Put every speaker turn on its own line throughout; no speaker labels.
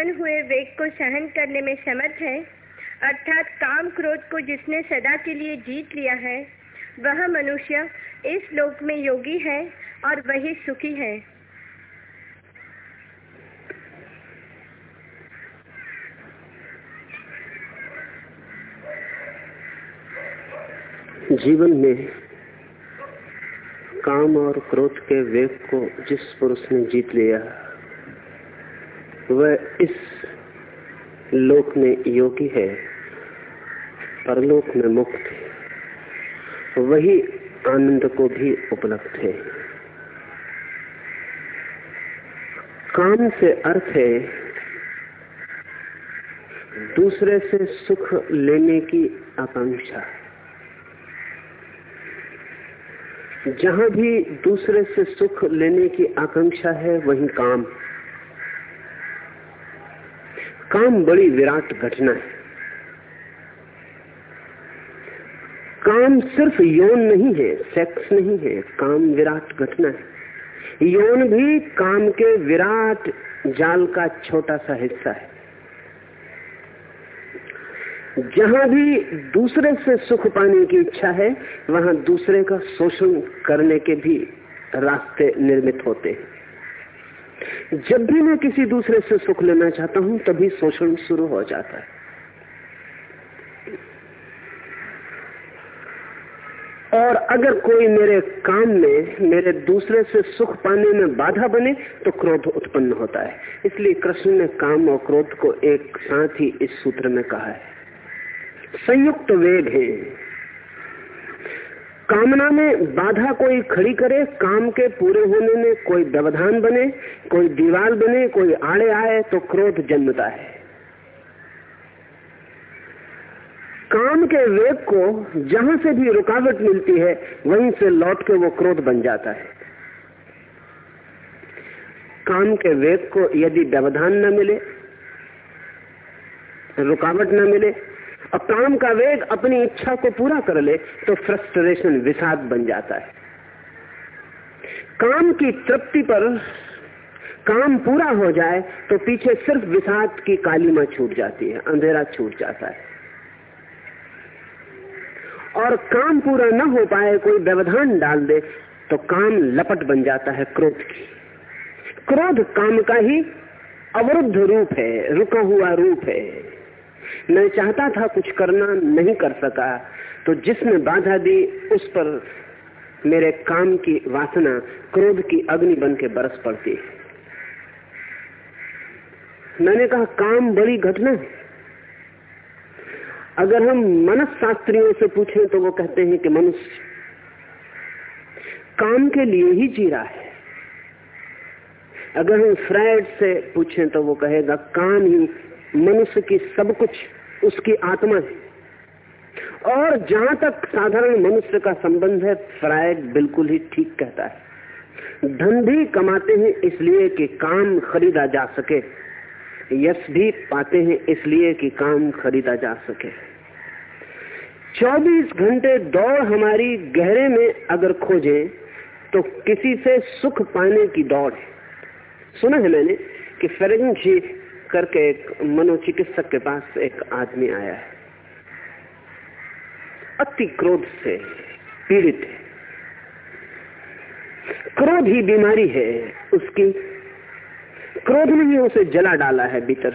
उत्पन्न हुए वेग को सहन करने में समर्थ है, अर्थात काम क्रोध को जिसने सदा के लिए जीत लिया है, वह मनुष्य इस लोक में योगी है और वही सुखी है।
जीवन में काम और क्रोध के वेग को जिस पुरुष ने जीत लिया वह इस लोक में योगी है, परलोक में मुक्त वही आनंद को भी उपलब्ध है। काम से अर्थ है दूसरे से सुख लेने की आकांक्षा। जहाँ भी दूसरे से सुख लेने की आकांक्षा है, वही काम। काम बड़ी विराट घटना है? काम सिर्फ़ यौन नहीं है सेक्स नहीं है, काम विराट घटना है। यौन भी काम के विराट जाल का छोटा सा हिस्सा है। जहाँ भी दूसरे से सुख पाने की इच्छा है, वहाँ दूसरे का शोषण करने के भी रास्ते निर्मित होते हैं। जब भी मैं किसी दूसरे से सुख लेना चाहता हूँ, तभी शोषण शुरू हो जाता है। और अगर कोई मेरे काम में, मेरे दूसरे से सुख पाने में बाधा बने तो क्रोध उत्पन्न होता है। इसलिए कृष्ण ने काम और क्रोध को एक साथ ही इस सूत्र में कहा है। संयुक्त वेग है। कामना में बाधा कोई खड़ी करे, काम के पूरे होने में कोई व्यवधान बने, कोई दीवार बने, कोई आड़े आए तो क्रोध जन्मता है। काम के वेग को जहाँ से भी रुकावट मिलती है, वहीं से लौट के वो क्रोध बन जाता है। काम के वेग को यदि व्यवधान न मिले, रुकावट न मिले और काम का वेग अपनी इच्छा को पूरा कर ले तो फ्रस्ट्रेशन विषाद बन जाता है। काम की तृप्ति पर काम पूरा हो जाए तो पीछे सिर्फ़ विषाद की कालीमा छूट जाती है, अंधेरा छूट जाता है। और काम पूरा न हो पाए, कोई व्यवधान डाल दे तो काम लपट बन जाता है क्रोध की। क्रोध काम का ही अवरुद्ध रूप है, रुका हुआ रूप है। मैं चाहता था कुछ करना नहीं कर सका। तो जिसने बाधा दी, उस पर मेरे काम की वासना, क्रोध की अग्नि बन के बरस पड़ती। मैंने कहा, काम बड़ी घटना है। अगर हम मनस शास्त्रियों से पूछें तो वो कहते हैं कि मनुष्य काम के लिए ही जी रहा है। अगर हम फ्राइड से पूछें तो वो कहेगा, काम ही मनुष्य की सब कुछ उसकी आत्मा है। और जहाँ तक साधारण मनुष्य का संबंध है, फ्रायड बिल्कुल ही ठीक कहता है। धन भी कमाते हैं इसलिए कि काम खरीदा जा सके। यश भी पाते हैं इसलिए कि काम खरीदा जा सके। 24 घंटे दौड़ हमारी गहरे में अगर खोजें तो किसी से सुख पाने की दौड़ है। सुना है मैंने कि फेरेंट जी करके एक मनोचिकित्सक के पास एक आदमी आया है। अति क्रोध से पीड़ित है। क्रोध ही बीमारी है उसकी। क्रोध ने ही उसे जला डाला है भीतर।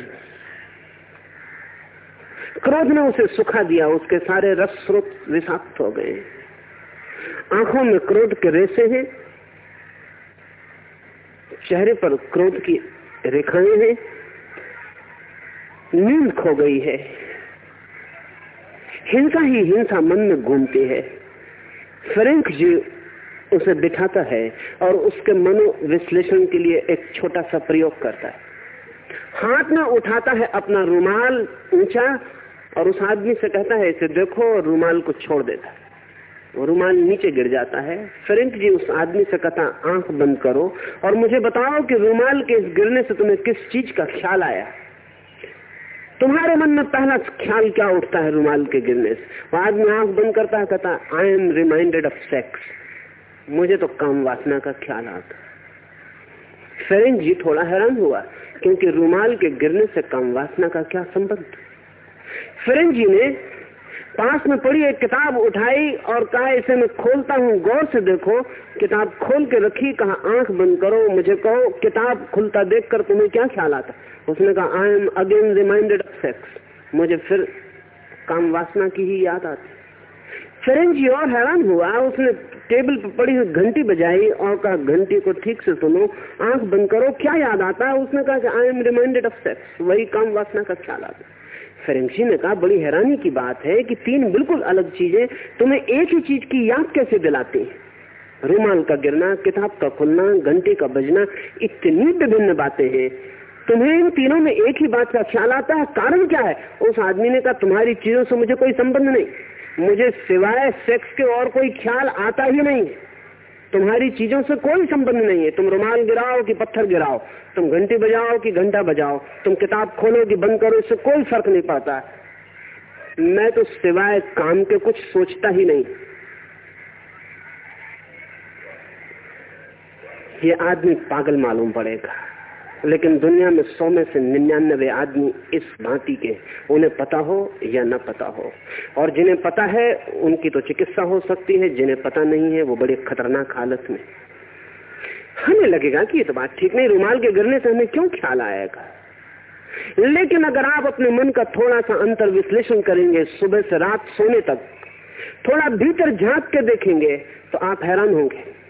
क्रोध ने उसे सुखा दिया, उसके सारे रस स्रोत विषाक्त हो गए। आँखों में क्रोध के रेसे हैं। चेहरे पर क्रोध की रेखाएँ हैं। नींद खो गई है। हिंसा ही हिंसा मन में घूमती है। फ्रेंक जी उसे बिठाता है और उसके मनो विश्लेषण के लिए एक छोटा सा प्रयोग करता है। हाथ में उठाता है अपना रुमाल ऊँचा और उस आदमी से कहता है, इसे देखो और रूमाल को छोड़ देता है। रुमाल नीचे गिर जाता है। फ्रेंक जी उस आदमी से कहता, आँख बंद करो और मुझे बताओ कि रुमाल के इस गिरने से तुम्हें किस चीज़ का ख्याल आया? तुम्हारे मन में पहला ख्याल क्या उठता है रुमाल के गिरने से? वो आदमी आँख बंद करता है, कहता I am reminded of sex मुझे तो काम वासना का ख्याल आता फेरेंज जी थोड़ा हैरान हुआ, क्योंकि रुमाल के गिरने से काम वासना का क्या संबंध? फेरेंज जी ने पास में पड़ी एक किताब उठाई और कहा, इसे मैं खोलता हूँ, गौर से देखो। किताब खोल के रखी, कहा, आँख बंद करो, मुझे कहो, किताब खुलता देखकर तुम्हें क्या ख्याल आता उसने कहा I am again reminded of sex मुझे फिर काम वासना की ही याद आती। फिर जी और हैरान हुआ। उसने टेबल पर पड़ी हुई घंटी बजाई और कहा, घंटी को ठीक से सुनो, आँख बंद करो, क्या याद आता? है उसने कहा कि I am reminded of sex वही काम वासना का ख्याल आता। फेरेंसी ने कहा, बड़ी हैरानी की बात है कि तीन बिल्कुल अलग चीज़ें तुम्हें एक ही चीज़ की याद कैसे दिलाती है? रुमाल का गिरना, किताब का खुलना, घंटे का बजना, इतनी विभिन्न बातें हैं। तुम्हें इन तीनों में एक ही बात का ख्याल आता है? कारण क्या है? उस आदमी ने कहा, तुम्हारी चीज़ों से मुझे कोई संबंध नहीं। मुझे सिवाय सेक्स के और कोई ख्याल आता ही नहीं तुम्हारी चीज़ों से कोई संबंध नहीं है। तुम रुमाल गिराओ कि पत्थर गिराओ। तुम घंटी बजाओ कि घंटा बजाओ। तुम किताब खोलो कि बंद करो, इससे कोई फ़र्क नहीं पड़ता। मैं तो सिवाय काम के कुछ सोचता ही नहीं। ये आदमी पागल मालूम पड़ेगा। लेकिन दुनिया में सौ में से निन्यानबे आदमी इस भांति के, उन्हें पता हो या न पता हो। और जिन्हें पता है, उनकी तो चिकित्सा हो सकती है, जिन्हें पता नहीं है, वो बड़ी खतरनाक हालत में। हमें लगेगा कि ये तो बात ठीक नहीं, रुमाल के गिरने से हमें क्यों ख्याल आएगा? लेकिन अगर आप अपने मन का थोड़ा सा अंतर विश्लेषण करेंगे, सुबह से रात सोने तक, थोड़ा भीतर झाँक के देखेंगे तो आप हैरान होंगे।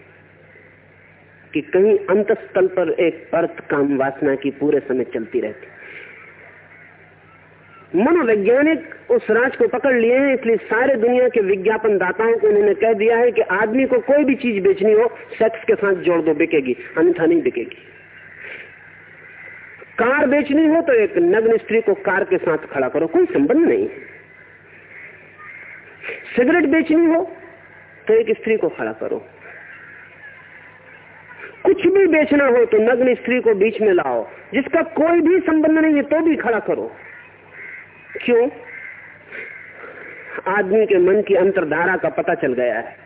कि कहीं अंतस्थल पर एक अर्थ काम वासना की पूरे समय चलती रहती। मनोवैज्ञानिक उस राज को पकड़ लिए हैं, इसलिए सारे दुनिया के विज्ञापन दाताओं को उन्होंने कह दिया है कि आदमी को कोई भी चीज़ बेचनी हो सेक्स के साथ जोड़ दो, बिकेगी, अन्यथा नहीं बिकेगी। कार बेचनी हो तो एक नग्न स्त्री को कार के साथ खड़ा करो, कोई संबंध नहीं। सिगरेट बेचनी हो तो एक स्त्री को खड़ा करो। कुछ भी बेचना हो तो नग्न स्त्री को बीच में लाओ। जिसका कोई भी संबंध नहीं है तो भी खड़ा करो। क्यों? आदमी के मन की अंतरधारा का पता चल गया है।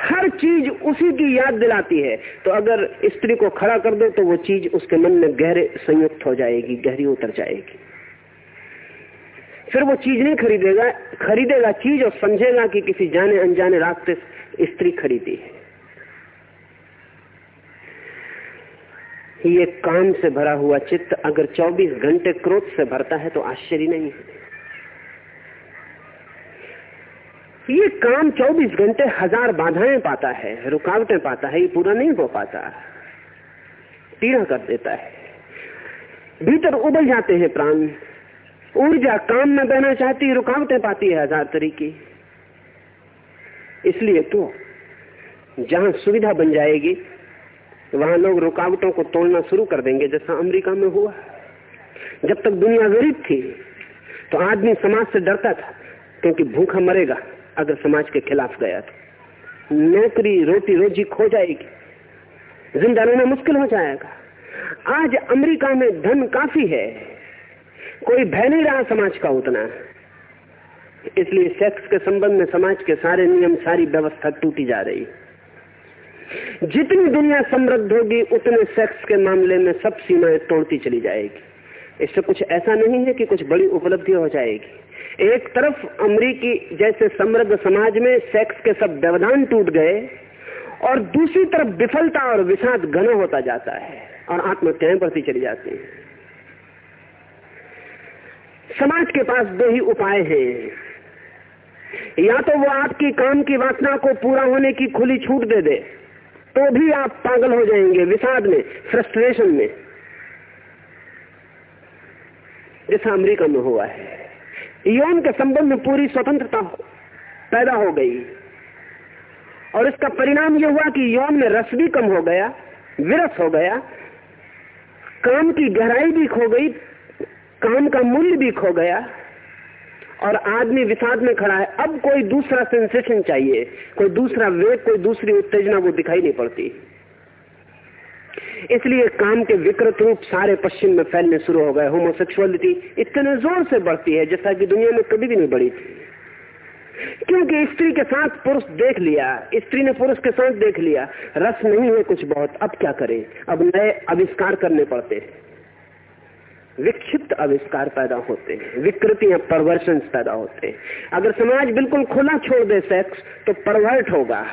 हर चीज़ उसी की याद दिलाती है। तो अगर स्त्री को खड़ा कर दो तो वो चीज़ उसके मन में गहरे संयुक्त हो जाएगी, गहरी उतर जाएगी। फिर वो चीज़ नहीं खरीदेगा खरीदेगा चीज़ और समझेगा कि किसी जाने अनजाने रास्ते स्त्री खरीदी है। ये काम से भरा हुआ चित्त अगर 24 घंटे क्रोध से भरता है तो आश्चर्य नहीं है। ये काम 24 घंटे हज़ार बाधाएँ पाता है, रुकावटें पाता है, ये पूरा नहीं हो पाता। पीड़ा कर देता है। भीतर उबल जाते हैं प्राण। ऊर्जा काम में बहना चाहती, रुकावटें पाती है हज़ार तरीके। इसलिए तो जहाँ सुविधा बन जाएगी तो वहाँ लोग रुकावटों को तोड़ना शुरू कर देंगे, जैसा अमेरिका में हुआ। जब तक दुनिया गरीब थी तो आदमी समाज से डरता था, क्योंकि भूखा मरेगा अगर समाज के खिलाफ गया तो। नौकरी रोटी रोजी खो जाएगी, ज़िंदा रहना मुश्किल हो जाएगा। आज अमेरिका में धन काफ़ी है, कोई भय नहीं रहा समाज का उतना। इसलिए सेक्स के संबंध में समाज के सारे नियम, सारी व्यवस्था टूटी जा रही। है जितनी दुनिया समृद्ध होगी, उतने सेक्स के मामले में सब सीमाएँ तोड़ती चली जाएगी। इससे कुछ ऐसा नहीं है कि कुछ बड़ी उपलब्धि हो जाएगी। एक तरफ़ अमरीकी जैसे समृद्ध समाज में सेक्स के सब व्यवधान टूट गए, और दूसरी तरफ़ विफलता और विषाद घना होता जाता है, और आत्महत्याएँ बढ़ती चली जाती हैं। समाज के पास दो ही उपाय हैं। या तो वो आपकी काम की वासना को पूरा होने की खुली छूट दे दे तो भी आप पागल हो जाएँगे विषाद में फ्रस्ट्रेशन में। जैसा अमेरिका में हुआ है। यौन के संबंध में पूरी स्वतंत्रता पैदा हो गई। और इसका परिणाम यह हुआ कि यौन में रस भी कम हो गया, विरस हो गया, काम की गहराई भी खो गई, काम का मूल्य भी खो गया। और आदमी विषाद में खड़ा है, अब कोई दूसरा सेंसेशन चाहिए, कोई दूसरा वेग, कोई दूसरी उत्तेजना वो दिखाई नहीं पड़ती। इसलिए काम के विकृत रूप सारे पश्चिम में फैलने शुरू हो गए। होमोसेक्सुअलिटी इतने ज़ोर से बढ़ती है, जैसा कि दुनिया में कभी भी नहीं बढ़ी थी। क्योंकि स्त्री के साथ पुरुष देख लिया, स्त्री ने पुरुष के साथ देख लिया। रस नहीं है कुछ बहुत, अब क्या करें? अब नए आविष्कार करने पड़ते हैं। विक्षिप्त आविष्कार पैदा होते हैं, विकृतियाँ परवर्शन पैदा होते हैं। अगर समाज बिल्कुल खुला छोड़ दे सेक्स तो परवर्ट होगा।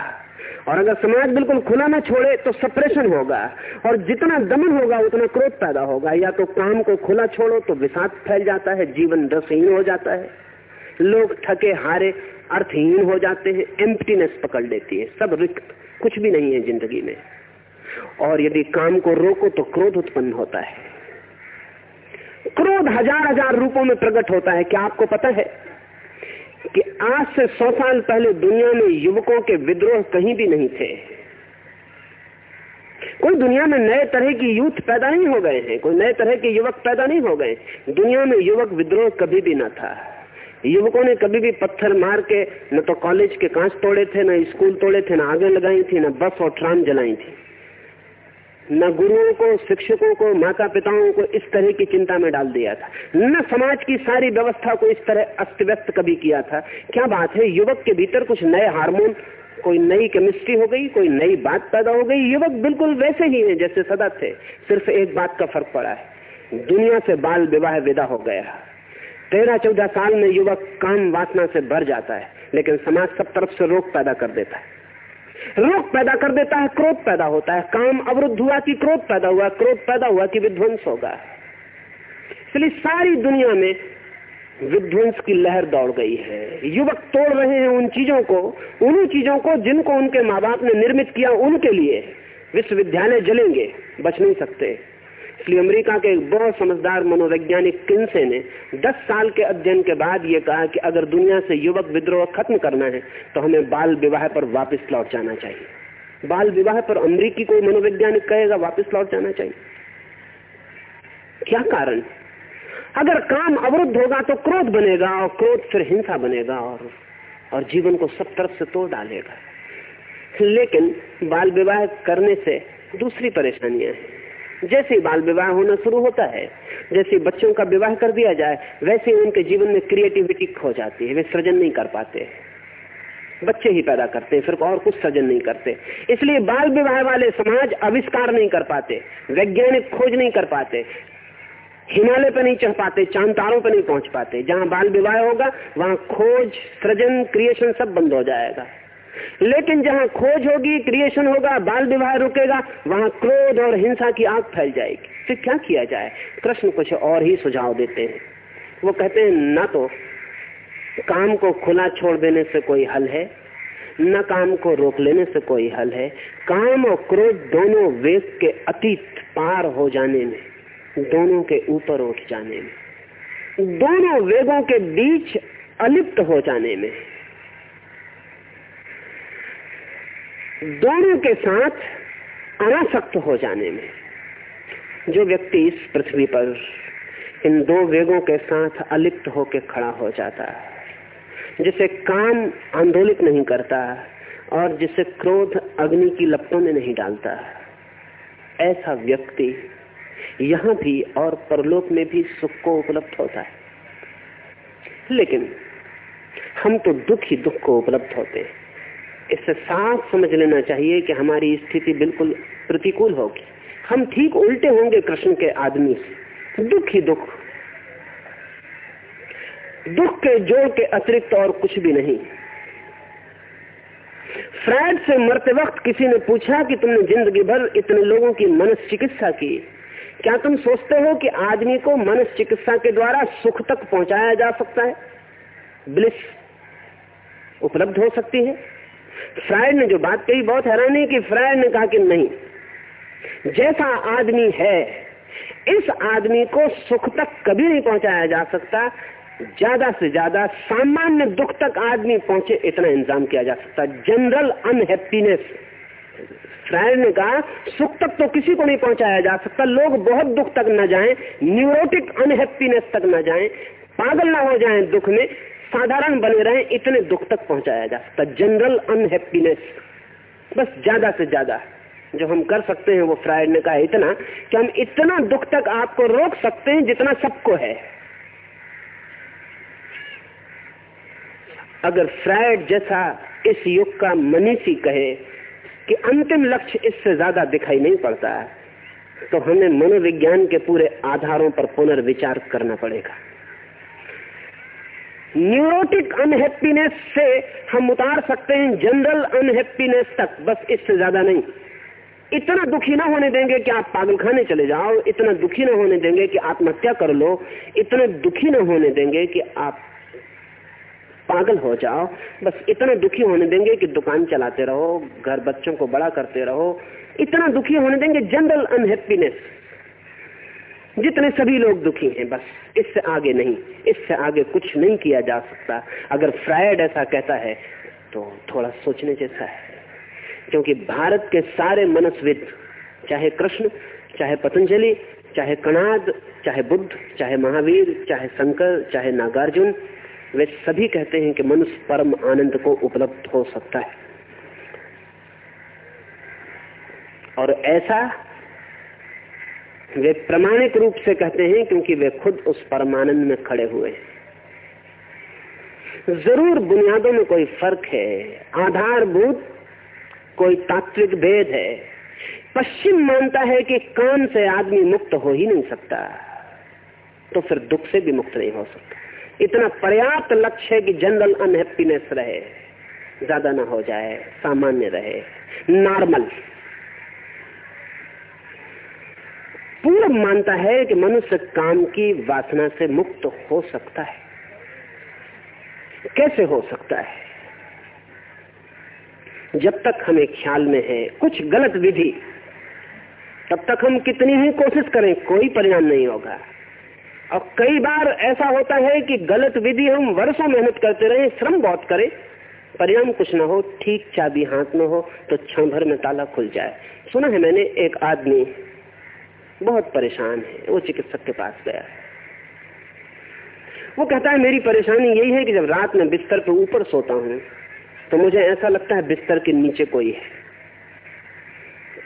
और अगर समाज बिल्कुल खुला ना छोड़े तो सप्रेशन होगा। और जितना दमन होगा, उतना क्रोध पैदा होगा। या तो काम को खुला छोड़ो तो विषाद फैल जाता है, जीवन रसहीन हो जाता है। लोग थके, हारे, अर्थहीन हो जाते हैं एम्प्टीनेस पकड़ लेती है। सब रिक्त, कुछ भी नहीं है ज़िंदगी में। और यदि काम को रोको तो क्रोध उत्पन्न होता है। क्रोध हज़ार हज़ार रूपों में प्रकट होता है। क्या आपको पता है कि आज से सौ साल पहले दुनिया में युवकों के विद्रोह कहीं भी नहीं थे? कोई दुनिया में नए तरह की यूथ पैदा नहीं हो गए हैं, कोई नए तरह के युवक पैदा नहीं हो गए दुनिया में युवक विद्रोह कभी भी ना था। युवकों ने कभी भी पत्थर मार के, न तो कॉलेज के कांच तोड़े थे, न स्कूल तोड़े थे, न आगे लगाई थी, न बस और ट्राम जलाई थी। न गुरुओं को, शिक्षकों को माता पिताओं को इस तरह की चिंता में डाल दिया था। न समाज की सारी व्यवस्था को इस तरह अस्त व्यस्त कभी किया था। क्या बात है? युवक के भीतर कुछ नए हार्मोन, कोई नई केमिस्ट्री हो गई, कोई नई बात पैदा हो गई। युवक बिल्कुल वैसे ही है जैसे सदा थे। सिर्फ़ एक बात का फ़र्क पड़ा है। दुनिया से बाल विवाह विदा हो गया। तेरह चौदह साल में युवक काम वासना से भर जाता है, लेकिन समाज सब तरफ़ से रोग पैदा कर देता है। रोग पैदा कर देता है, क्रोध पैदा होता है। काम अवरुद्ध हुआ कि क्रोध पैदा हुआ, क्रोध पैदा हुआ कि विध्वंस होगा। इसलिए सारी दुनिया में विध्वंस की लहर दौड़ गई है। युवक तोड़ रहे हैं उन चीज़ों को उन चीज़ों को जिनको उनके माँ बाप ने निर्मित किया उनके लिए। विश्वविद्यालय जलेंगे, बच नहीं सकते। इसलिए अमेरिका के एक बहुत समझदार मनोवैज्ञानिक किन्से ने 10 साल के अध्ययन के बाद ये कहा कि अगर दुनिया से युवक विद्रोह खत्म करना है तो हमें बाल विवाह पर वापस लौट जाना चाहिए। बाल विवाह पर अमरीकी कोई मनोवैज्ञानिक कहेगा, वापस लौट जाना चाहिए। क्या कारण? अगर काम अवरुद्ध होगा तो क्रोध बनेगा और क्रोध फिर हिंसा बनेगा और और जीवन को सब तरफ़ से तोड़ डालेगा। लेकिन बाल विवाह करने से दूसरी परेशानियाँ हैं। जैसे बाल विवाह होना शुरू होता है, जैसे बच्चों का विवाह कर दिया जाए, वैसे उनके जीवन में क्रिएटिविटी खो जाती है, वे सृजन नहीं कर पाते। बच्चे ही पैदा करते हैं फिर और कुछ सृजन नहीं करते। इसलिए बाल विवाह वाले समाज आविष्कार नहीं कर पाते, वैज्ञानिक खोज नहीं कर पाते, हिमालय पर नहीं चढ़ पाते चाँद तारों पर नहीं पहुँच पाते। जहाँ बाल विवाह होगा, वहाँ खोज, सृजन क्रिएशन सब बंद हो जाएगा। लेकिन जहाँ खोज होगी क्रिएशन होगा, बाल विवाह रुकेगा, वहाँ क्रोध और हिंसा की आग फैल जाएगी। फिर क्या किया जाए? कृष्ण कुछ और ही सुझाव देते हैं। वो कहते हैं, न तो काम को खुला छोड़ देने से कोई हल है, न काम को रोक लेने से कोई हल है। काम और क्रोध दोनों वेग के अतीत पार हो जाने में, दोनों के ऊपर उठ जाने में, दोनों वेगों के बीच अलिप्त हो जाने में दोनों के साथ अनासक्त हो जाने में जो व्यक्ति इस पृथ्वी पर इन दो वेगों के साथ अलिप्त होकर खड़ा हो जाता है, जिसे काम आंदोलित नहीं करता और जिसे क्रोध अग्नि की लपटों में नहीं डालता। ऐसा व्यक्ति यहाँ भी और परलोक में भी सुख को उपलब्ध होता है। लेकिन हम तो दुख ही दुख को उपलब्ध होते हैं। इससे साफ़ समझ लेना चाहिए कि हमारी स्थिति बिल्कुल प्रतिकूल होगी। हम ठीक उल्टे होंगे कृष्ण के आदमी से। दुख ही दुख। दुख के जोड़ के अतिरिक्त और कुछ भी नहीं। फ्राइड से मरते वक्त किसी ने पूछा कि तुमने ज़िंदगी भर इतने लोगों की मनस चिकित्सा की? क्या तुम सोचते हो कि आदमी को मनस चिकित्सा के द्वारा सुख तक पहुँचाया जा सकता है? ब्लिस। उपलब्ध हो सकती है। फ्रायड ने जो बात कही, बहुत हैरानी कि फ्रायड ने कहा कि नहीं। जैसा आदमी है, इस आदमी को सुख तक कभी नहीं पहुँचाया जा सकता। ज़्यादा से ज़्यादा सामान्य दुख तक आदमी पहुँचे, इतना इंतज़ाम किया जा सकता। General unhappiness. फ्रायड ने कहा, सुख तक तो किसी को नहीं पहुँचाया जा सकता। लोग बहुत दुख तक न जाएँ, न्यूरोटिक अनहैप्पीनेस तक न जाएँ, पागल ना हो जाएँ दुख में। साधारण बने रहे, इतने दुख तक पहुँचाया जा सकता। जनरल अनहैप्पीनेस बस ज़्यादा से ज़्यादा। जो हम कर सकते हैं, वो फ्राइड ने कहा इतना कि हम इतना दुख तक आपको रोक सकते हैं जितना सबको है। अगर फ्राइड जैसा इस युग का मनीषी कहे कि अंतिम लक्ष्य इससे ज़्यादा दिखाई नहीं पड़ता है तो हमें मनोविज्ञान के पूरे आधारों पर पुनर्विचार करना पड़ेगा। न्यूरोटिक अनहैप्पीनेस से हम उतार सकते हैं जनरल अनहैप्पीनेस तक। बस इससे ज़्यादा नहीं। इतना दुखी ना होने देंगे कि आप पागल खाने चले जाओ, इतना दुखी ना होने देंगे कि आत्महत्या कर लो, इतना दुखी ना होने देंगे कि आप पागल हो जाओ। बस इतना दुखी होने देंगे कि दुकान चलाते रहो, घर बच्चों को बड़ा करते रहो। इतना दुखी होने देंगे जनरल अनहैप्पीनेस जितने सभी लोग दुखी हैं, बस इससे आगे नहीं, इससे आगे कुछ नहीं किया जा सकता। अगर फ्रायड ऐसा कहता है तो थोड़ा सोचने जैसा है। क्योंकि भारत के सारे मनस्विद, चाहे कृष्ण, चाहे पतंजलि, चाहे कणाद, चाहे बुद्ध, चाहे महावीर, चाहे शंकर, चाहे नागार्जुन, वे सभी कहते हैं कि मनुष्य परम आनंद को उपलब्ध हो सकता है। और ऐसा वे प्रमाणिक रूप से कहते हैं क्योंकि वे खुद उस परमानंद में खड़े हुए हैं। ज़रूर बुनियादों में कोई फ़र्क है, आधारभूत कोई तात्विक भेद है। पश्चिम मानता है कि काम से आदमी मुक्त हो ही नहीं सकता तो फिर दुख से भी मुक्त नहीं हो सकता। इतना पर्याप्त लक्ष्य है कि जनरल अनहैप्पीनेस रहे, ज़्यादा ना हो जाए, सामान्य रहे, नॉर्मल। पूर्व मानता है कि मनुष्य काम की वासना से मुक्त हो सकता है। कैसे हो सकता है? जब तक हमें ख्याल में है, कुछ गलत विधि, तब तक हम कितनी ही कोशिश करें, कोई परिणाम नहीं होगा। और कई बार ऐसा होता है कि गलत विधि हम वर्षों मेहनत करते रहे, श्रम बहुत करें, परिणाम कुछ ना हो, ठीक चाबी हाथ में हो तो क्षण भर में ताला खुल जाए। सुना है मैंने एक आदमी बहुत परेशान है। वो चिकित्सक के पास गया। है वो कहता है, मेरी परेशानी यही है कि जब रात में बिस्तर पर ऊपर सोता हूँ तो मुझे ऐसा लगता है बिस्तर के नीचे कोई है।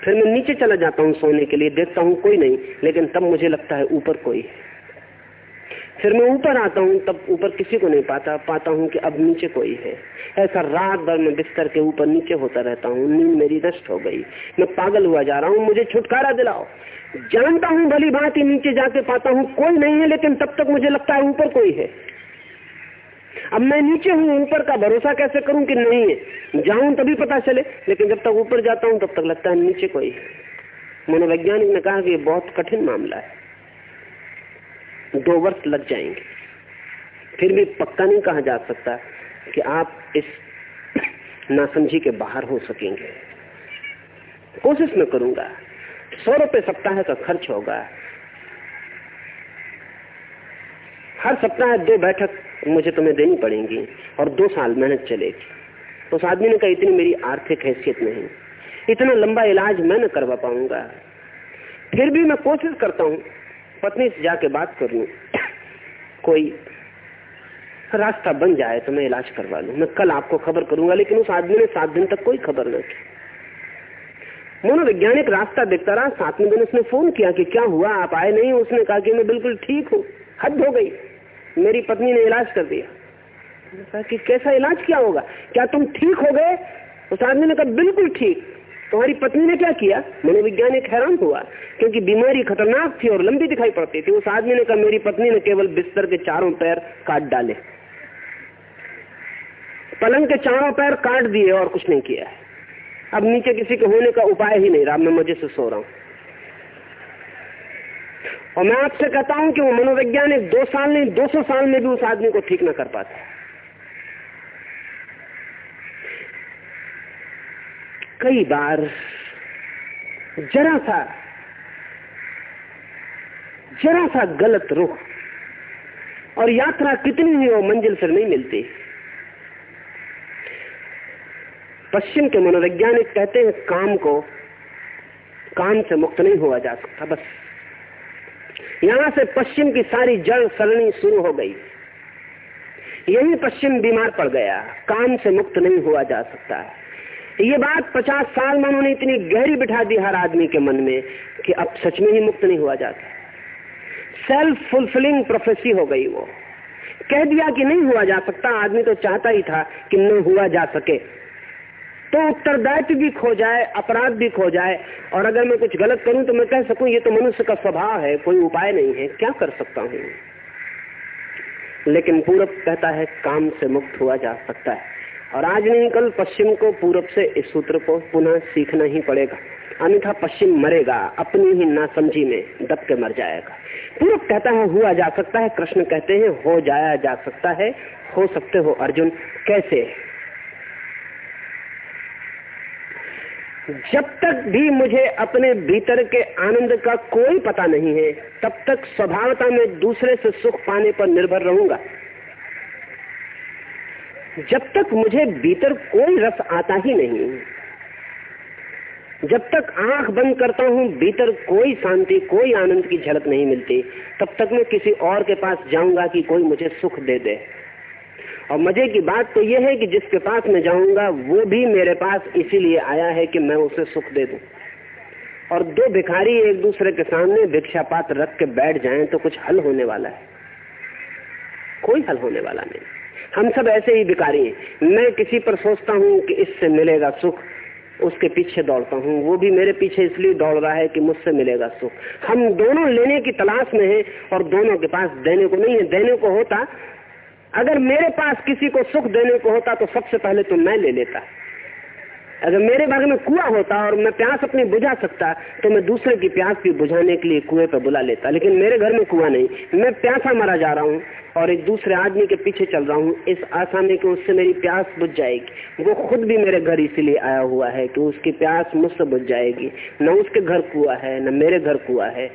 फिर मैं नीचे चला जाता हूँ सोने के लिए, देखता हूँ कोई नहीं, लेकिन तब मुझे लगता है ऊपर कोई है। फिर मैं ऊपर आता हूँ, तब ऊपर किसी को नहीं पाता पाता हूँ कि अब नीचे कोई है। ऐसा रात भर में बिस्तर के ऊपर नीचे होता रहता हूँ, नींद मेरी नष्ट हो गई। मैं पागल हुआ जा रहा हूँ, मुझे छुटकारा दिलाओ। जानता हूँ भली ही, नीचे जाके पाता हूँ, कोई नहीं है, लेकिन तब तक मुझे लगता है ऊपर कोई है। अब मैं नीचे हूँ, ऊपर का भरोसा कैसे करूँ कि नहीं है? जाऊँ तभी पता चले, लेकिन जब तक ऊपर जाता हूँ, तब तक लगता है नीचे कोई है। मनोवैज्ञानिक ने कहा कि बहुत कठिन मामला है। दो वर्ष लग जाएँगे। फिर भी पक्का नहीं कहा जा सकता कि आप इस नासमझी के बाहर हो सकेंगे। कोशिश में करूँगा सौ रुपये सप्ताह का खर्च होगा। हर सप्ताह दो बैठक मुझे तुम्हें देनी पड़ेंगी और दो साल मेहनत चलेगी। तो उस आदमी ने कहा, इतनी मेरी आर्थिक हैसियत नहीं। इतना लंबा इलाज मैं न करवा पाऊँगा। फिर भी मैं कोशिश करता हूँ पत्नी से जाके बात कर लू कोई रास्ता बन जाए तो मैं इलाज करवा लू। मैं कल आपको खबर करूँगा, लेकिन उस आदमी ने सात दिन तक कोई खबर न की। मनोवैज्ञानिक रास्ता देखता रहा, सातवें दिन उसने फ़ोन किया कि क्या हुआ, आप आए नहीं, उसने कहा कि मैं बिल्कुल ठीक हूँ, हद हो गई, मेरी पत्नी ने इलाज कर दिया। कि कैसा इलाज क्या होगा? क्या तुम ठीक हो गए? उस आदमी ने कहा, बिल्कुल ठीक। तुम्हारी पत्नी ने क्या किया? मनोविज्ञानिक हैरान हुआ, क्योंकि बीमारी खतरनाक थी और लंबी दिखाई पड़ती थी। उस आदमी ने कहा, मेरी पत्नी ने केवल बिस्तर के चारों पैर काट डाले, पलंग के चारों पैर काट दिए और कुछ नहीं किया अब नीचे किसी के होने का उपाय ही नहीं रहा। मैं मज़े से सो रहा हूँ। और मैं आपसे कहता हूँ कि वो मनोवैज्ञानिक दो साल नहीं, दो सौ साल में भी उस आदमी को ठीक ना कर पाता। कई बार जरा सा जरा सा गलत रुख और यात्रा कितनी ही हो मंजिल फिर नहीं मिलती। पश्चिम के मनोवैज्ञानिक कहते हैं, काम को, काम से मुक्त नहीं हुआ जा सकता, बस। यहाँ से पश्चिम की सारी जड़ सरणी शुरू हो गई। यही पश्चिम बीमार पड़ गया, काम से मुक्त नहीं हुआ जा सकता। है ये बात पचास साल में उन्होंने इतनी गहरी बिठा दी हर आदमी के मन में कि अब सच में ही मुक्त नहीं हुआ जाता। सेल्फ फुलफिलिंग प्रोफेसी हो गई वो। कह दिया कि नहीं हुआ जा सकता, आदमी तो चाहता ही था कि न हुआ जा सके। तो उत्तरदायित्व भी खो जाए, अपराध भी खो जाए, और अगर मैं कुछ गलत करूँ तो मैं कह सकूँ, ये तो मनुष्य का स्वभाव है, कोई उपाय नहीं है, क्या कर सकता हूँ? लेकिन पूरब कहता है, काम से मुक्त हुआ जा सकता है। और आज नहीं, कल पश्चिम को पूरब से इस सूत्र को पुनः सीखना ही पड़ेगा। अन्यथा पश्चिम मरेगा, अपनी ही नासमझी में दब के मर जाएगा। पूरब कहता है, हुआ जा सकता है, कृष्ण कहते हैं, हो जाया जा सकता है। हो सकते हो, अर्जुन, कैसे? जब तक भी मुझे अपने भीतर के आनंद का कोई पता नहीं है, तब तक स्वभावता में दूसरे से सुख पाने पर निर्भर रहूँगा। जब तक मुझे भीतर कोई रस आता ही नहीं, जब तक आँख बंद करता हूँ, भीतर कोई शांति, कोई आनंद की झलक नहीं मिलती, तब तक मैं किसी और के पास जाऊँगा कि कोई मुझे सुख दे दे। और मज़े की बात तो यह है कि जिसके पास मैं जाऊँगा, वो भी मेरे पास इसीलिए आया है कि मैं उसे सुख दे दूँ। और दो भिखारी एक दूसरे के सामने भिक्षा पात्र रख के बैठ जाएँ तो कुछ हल होने वाला है। कोई हल होने वाला नहीं। हम सब ऐसे ही बिकारी हैं। मैं किसी पर सोचता हूँ कि इससे मिलेगा सुख, उसके पीछे दौड़ता हूँ। वो भी मेरे पीछे इसलिए दौड़ रहा है कि मुझसे मिलेगा सुख। हम दोनों लेने की तलाश में हैं और दोनों के पास देने को नहीं है। देने को होता, अगर मेरे पास किसी को सुख देने को होता तो सबसे पहले तो मैं ले लेता। अगर मेरे घर में कुआ होता और मैं प्यास अपनी बुझा सकता तो मैं दूसरे की प्यास भी बुझाने के लिए कुएँ पर बुला लेता। लेकिन मेरे घर में कुआ नहीं। मैं प्यासा मरा जा रहा हूँ और एक दूसरे आदमी के पीछे चल रहा हूँ। इस आशा में कि उससे मेरी प्यास बुझ जाएगी। वो खुद भी मेरे घर इसीलिए आया हुआ है कि उसकी प्यास मुझसे बुझ जाएगी। न उसके घर कुआ है, न मेरे घर कुआ है।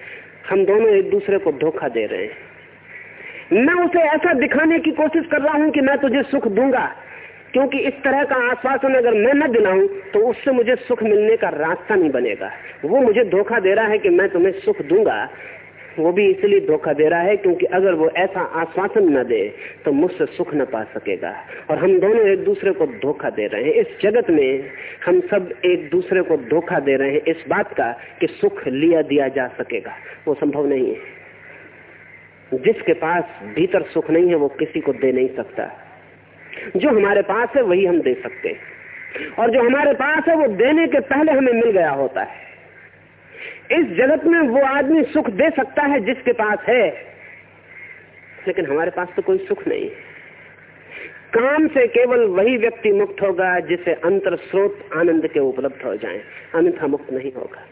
हम दोनों एक दूसरे को धोखा दे रहे हैं। मैं उसे ऐसा दिखाने की कोशिश कर रहा हूँ कि मैं तुझे सुख दूँगा। क्योंकि इस तरह का आश्वासन अगर मैं न दिलाऊं तो उससे मुझे सुख मिलने का रास्ता नहीं बनेगा। वो मुझे धोखा दे रहा है कि मैं तुम्हें सुख दूँगा। वो भी इसलिए धोखा दे रहा है क्योंकि अगर वो ऐसा आश्वासन न दे तो मुझसे सुख न पा सकेगा। और हम दोनों एक दूसरे को धोखा दे रहे हैं। इस जगत में हम सब एक दूसरे को धोखा दे रहे हैं। इस बात का कि सुख लिया दिया जा सकेगा। वो संभव नहीं है। जिसके पास भीतर सुख नहीं है, वो किसी को दे नहीं सकता। जो हमारे पास है, वही हम दे सकते हैं। और जो हमारे पास है, वो देने के पहले हमें मिल गया होता है। इस जगत में वो आदमी सुख दे सकता है जिसके पास है। लेकिन हमारे पास तो कोई सुख नहीं काम से केवल वही व्यक्ति मुक्त होगा जिसे अंतर स्रोत आनंद के उपलब्ध हो जाए, अन्यथा मुक्त नहीं होगा।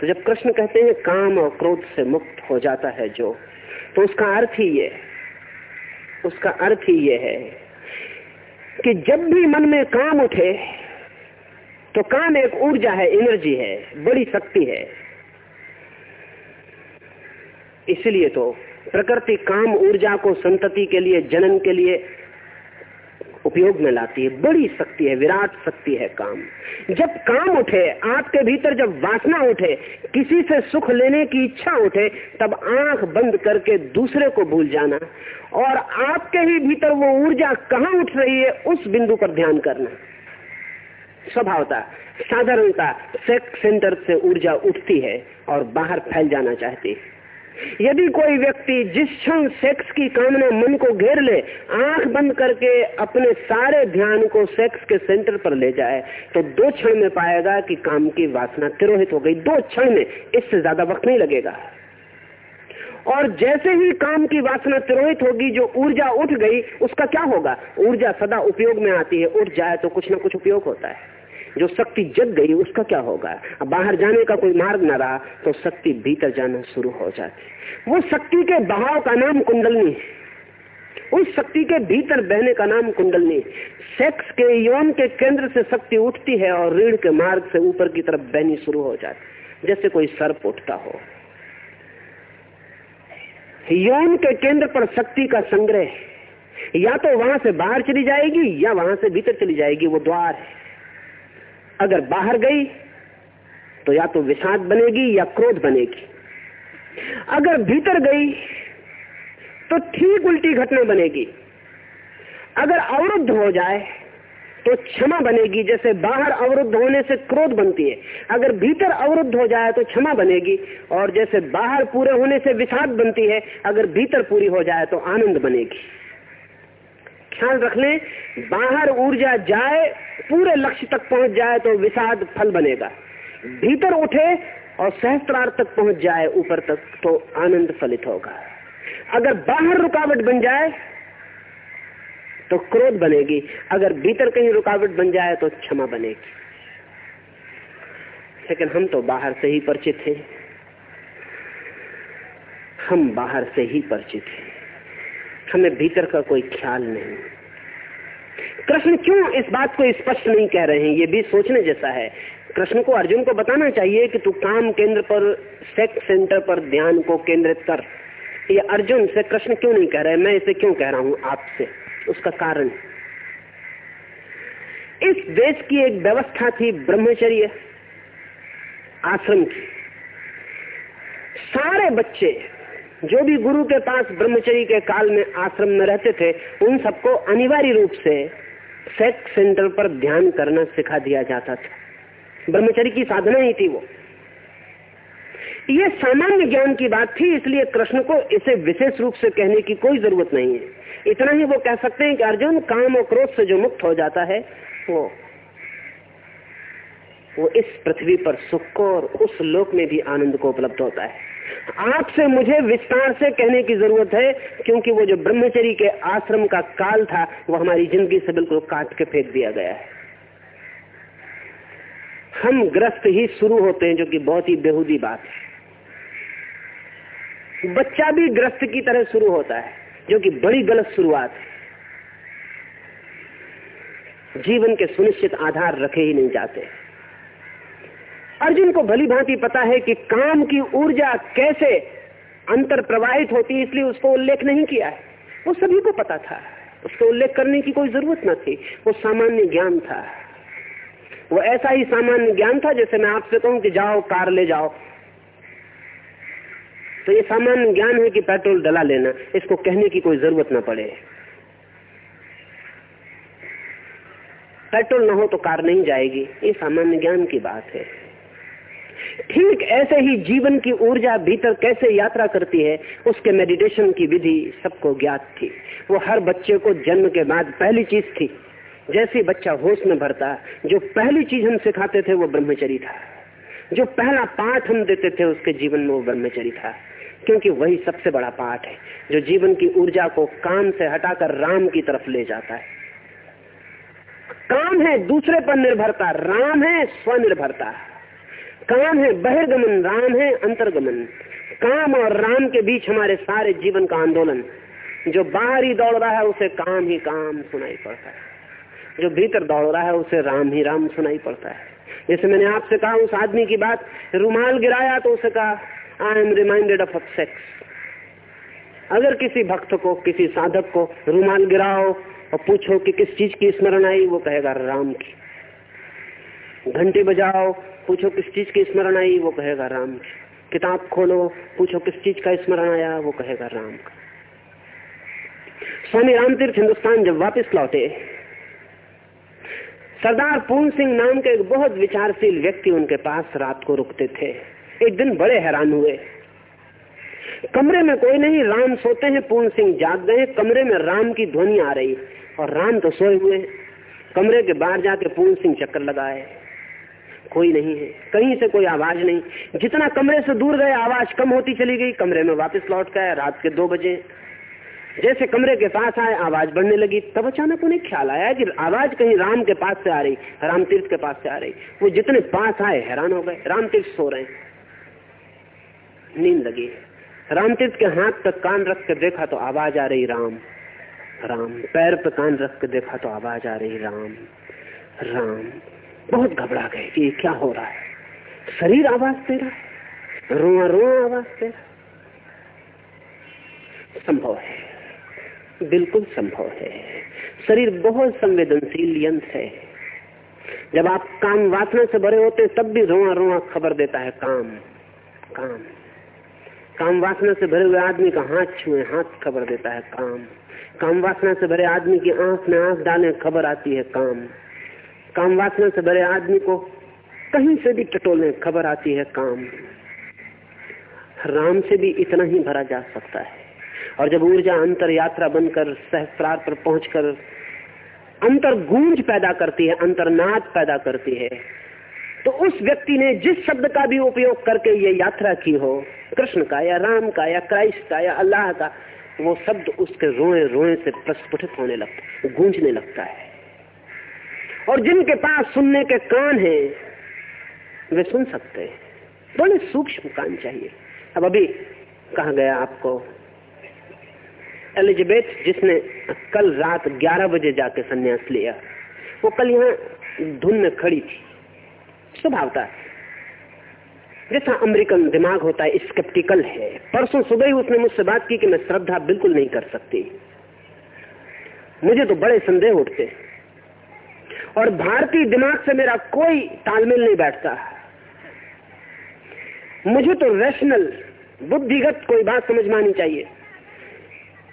तो जब कृष्ण कहते हैं, काम और क्रोध से मुक्त हो जाता है जो तो उसका अर्थ ही ये उसका अर्थ ही ये है कि जब भी मन में काम उठे तो काम एक ऊर्जा है एनर्जी है, बड़ी शक्ति है। इसलिए तो प्रकृति काम ऊर्जा को संतति के लिए, जनन के लिए उपयोग में लाती है। बड़ी शक्ति है, विराट शक्ति है काम। जब काम उठे आपके भीतर जब वासना उठे, किसी से सुख लेने की इच्छा उठे, तब आँख बंद करके दूसरे को भूल जाना और आपके ही भीतर वो ऊर्जा कहाँ उठ रही है, उस बिंदु पर ध्यान करना। स्वभावता, साधारणता सेक्स सेंटर से ऊर्जा उठती है और बाहर फैल जाना चाहती है। यदि कोई व्यक्ति जिस क्षण सेक्स की कामना मन को घेर ले, आँख बंद करके अपने सारे ध्यान को सेक्स के सेंटर पर ले जाए तो दो क्षण में पाएगा कि काम की वासना तिरोहित हो गई। दो क्षण में इससे ज़्यादा वक्त नहीं लगेगा। और जैसे ही काम की वासना तिरोहित होगी, जो ऊर्जा उठ गई, उसका क्या होगा? ऊर्जा सदा उपयोग में आती है। उठ जाए तो कुछ ना कुछ उपयोग होता है। जो शक्ति जग गई, उसका क्या होगा? अब बाहर जाने का कोई मार्ग ना रहा तो शक्ति भीतर जाना शुरू हो जाती वो शक्ति के बहाव का नाम कुंडलनी उस शक्ति के भीतर बहने का नाम कुंडलनी सेक्स के यौन के केंद्र से शक्ति उठती है और रीढ़ के मार्ग से ऊपर की तरफ़ बहनी शुरू हो जाती जैसे कोई सर्प उठता हो। यौन के केंद्र पर शक्ति का संग्रह या तो वहाँ से बाहर चली जाएगी, या वहाँ से भीतर चली जाएगी, वो द्वार है। अगर बाहर गई तो या तो विषाद बनेगी या क्रोध बनेगी। अगर भीतर गई तो ठीक उल्टी घटना बनेगी। अगर अवरुद्ध हो जाए तो क्षमा बनेगी। जैसे बाहर अवरुद्ध होने से क्रोध बनती है। अगर भीतर अवरुद्ध हो जाए तो क्षमा बनेगी। और जैसे बाहर पूरे होने से विषाद बनती है, अगर भीतर पूरी हो जाए तो आनंद बनेगी। ख्याल रख लें बाहर ऊर्जा जाए, पूरे लक्ष्य तक पहुँच जाए तो विषाद फल बनेगा। भीतर उठे और सहस्त्रार्थ तक पहुँच जाए, ऊपर तक तो आनंद फलित होगा। अगर बाहर रुकावट बन जाए तो क्रोध बनेगी। अगर भीतर कहीं रुकावट बन जाए तो क्षमा बनेगी। लेकिन हम तो बाहर से ही परिचित हैं। हम बाहर से ही परिचित हैं। हमें भीतर का कोई ख्याल नहीं। कृष्ण क्यों इस बात को स्पष्ट नहीं कह रहे हैं? ये भी सोचने जैसा है। कृष्ण को अर्जुन को बताना चाहिए कि तू काम केंद्र पर सेक्स सेंटर पर ध्यान को केंद्रित कर। ये अर्जुन से कृष्ण क्यों नहीं कह रहे? मैं इसे क्यों कह रहा हूँ आपसे? उसका कारण। इस देश की एक व्यवस्था थी ब्रह्मचर्य, आश्रम की। सारे बच्चे जो भी गुरु के पास ब्रह्मचर्य के काल में आश्रम में रहते थे, उन सबको अनिवार्य रूप से सेक्स सेंटर पर ध्यान करना सिखा दिया जाता था। ब्रह्मचर्य की साधना ही थी वो। ये सामान्य ज्ञान की बात थी, इसलिए कृष्ण को इसे विशेष रूप से कहने की कोई ज़रूरत नहीं है। इतना ही वो कह सकते हैं कि अर्जुन, काम और क्रोध से जो मुक्त हो जाता है, वो वो इस पृथ्वी पर सुख को और उस लोक में भी आनंद को उपलब्ध होता है। आपसे मुझे विस्तार से कहने की ज़रूरत है, क्योंकि वो जो ब्रह्मचरी के आश्रम का काल था, वो हमारी ज़िंदगी से बिल्कुल काट के फेंक दिया गया है। हम ग्रस्त ही शुरू होते हैं, जो कि बहुत ही बेहूदी बात है। बच्चा भी ग्रस्त की तरह शुरू होता है, जो कि बड़ी गलत शुरुआत है। जीवन के सुनिश्चित आधार रखे ही नहीं जाते। अर्जुन को भली भांति पता है कि काम की ऊर्जा कैसे अंतर प्रवाहित होती है, इसलिए उसको उल्लेख नहीं किया है। वो सभी को पता था। उसको उल्लेख करने की कोई ज़रूरत न थी। वो सामान्य ज्ञान था। वो ऐसा ही सामान्य ज्ञान था जैसे मैं आपसे कहूँ कि जाओ, कार ले जाओ। तो ये सामान्य ज्ञान है कि पेट्रोल डला लेना। इसको कहने की कोई ज़रूरत ना पड़े। पेट्रोल ना हो तो कार नहीं जाएगी। ये सामान्य ज्ञान की बात है। ठीक ऐसे ही जीवन की ऊर्जा भीतर कैसे यात्रा करती है, उसके मेडिटेशन की विधि सबको ज्ञात थी। वो हर बच्चे को जन्म के बाद पहली चीज़ थी। जैसे बच्चा होश में भरता, जो पहली चीज़ हम सिखाते थे वो ब्रह्मचरी था। जो पहला पाठ हम देते थे उसके जीवन में वो ब्रह्मचरी था। क्योंकि वही सबसे बड़ा पाठ है, जो जीवन की ऊर्जा को काम से हटाकर राम की तरफ़ ले जाता है। काम है, दूसरे पर निर्भरता। राम है स्वनिर्भरता काम है, बहिर्गमन, राम है, अंतर्गमन। काम और राम के बीच हमारे सारे जीवन का आंदोलन। जो बाहर ही दौड़ रहा है, उसे काम ही काम सुनाई पड़ता है। जो भीतर दौड़ रहा है, उसे राम ही राम सुनाई पड़ता है। जैसे मैंने आपसे कहा, उस आदमी की बात, रुमाल गिराया तो उसे कहा I am reminded of sex अगर किसी भक्त को, किसी साधक को रुमाल गिराओ और पूछो कि किस चीज़ की स्मरण आई, वो कहेगा, राम की। घंटी बजाओ पूछो किस चीज़ की स्मरण आई, वो कहेगा राम की। किताब खोलो, पूछो किस चीज़ का स्मरण आया, वो कहेगा राम का। स्वामी रामतीर्थ हिंदुस्तान जब वापस लौटे, सरदार पूर्ण सिंह नाम के एक बहुत विचारशील व्यक्ति उनके पास रात को रुकते थे। एक दिन बड़े हैरान हुए। कमरे में कोई नहीं, राम सोते हैं, पूर्ण सिंह जाग गए कमरे में राम की ध्वनि आ रही और राम तो सोए हुए कमरे के बाहर जाके पूर्ण सिंह चक्कर लगाए। कोई नहीं है। कहीं से कोई आवाज़ नहीं। जितना कमरे से दूर गए, आवाज़ कम होती चली गई। कमरे में वापस लौट गए रात के दो बजे। जैसे कमरे के पास आए, आवाज़ बढ़ने लगी। तब अचानक उन्हें ख्याल आया कि आवाज़ कहीं राम के पास से आ रही, राम तीर्थ के पास से आ रही। वो जितने पास आए, हैरान हो गए। राम तीर्थ सो रहे नींद लगी। रामतीर्थ के हाथ पे कान रख के देखा तो आवाज़ आ रही, राम। राम। पैर पर कान रख के देखा तो आवाज़ आ रही, राम। राम। बहुत घबरा गए कि ये क्या हो रहा है? शरीर आवाज़ दे रहा रोआ रोआ आवाज़ दे रहा संभव है। बिल्कुल संभव है। शरीर बहुत संवेदनशील यंत्र है। जब आप काम वासना से भरे होते तब भी रोआ रोआ खबर देता है, काम काम। काम वासना से भरे हुए आदमी का हाथ छुए, हाथ खबर देता है, काम। काम वासना से भरे आदमी की आँख में आँख डाले, खबर आती है, काम। काम वासना से भरे आदमी को कहीं से भी टटोले खबर आती है काम। राम से भी इतना ही भरा जा सकता है। और जब ऊर्जा अंतर यात्रा बनकर सहस्त्रार पर पहुंचकर अंतर गूंज पैदा करती है अंतरनाद पैदा करती है तो उस व्यक्ति ने जिस शब्द का भी उपयोग करके ये यात्रा की हो, कृष्ण का या राम का या क्राइस्ट का या अल्लाह का, वो शब्द उसके रोए रोए से प्रस्फुटित होने लगता गूंजने लगता है। और जिनके पास सुनने के कान हैं, वे सुन सकते हैं। बड़े सूक्ष्म कान चाहिए। अब अभी कहा गया आपको, एलिजाबेथ जिसने कल रात 11 बजे जाके संन्यास लिया, वो कल यहाँ धुन में खड़ी थी। स्वभावता, जैसा अमेरिकन दिमाग होता है स्केप्टिकल है। परसों सुबह ही उसने मुझसे बात की कि मैं श्रद्धा बिल्कुल नहीं कर सकती। मुझे तो बड़े संदेह उठते और भारतीय दिमाग से मेरा कोई तालमेल नहीं बैठता। मुझे तो रैशनल बुद्धिगत कोई बात समझ में आनी चाहिए।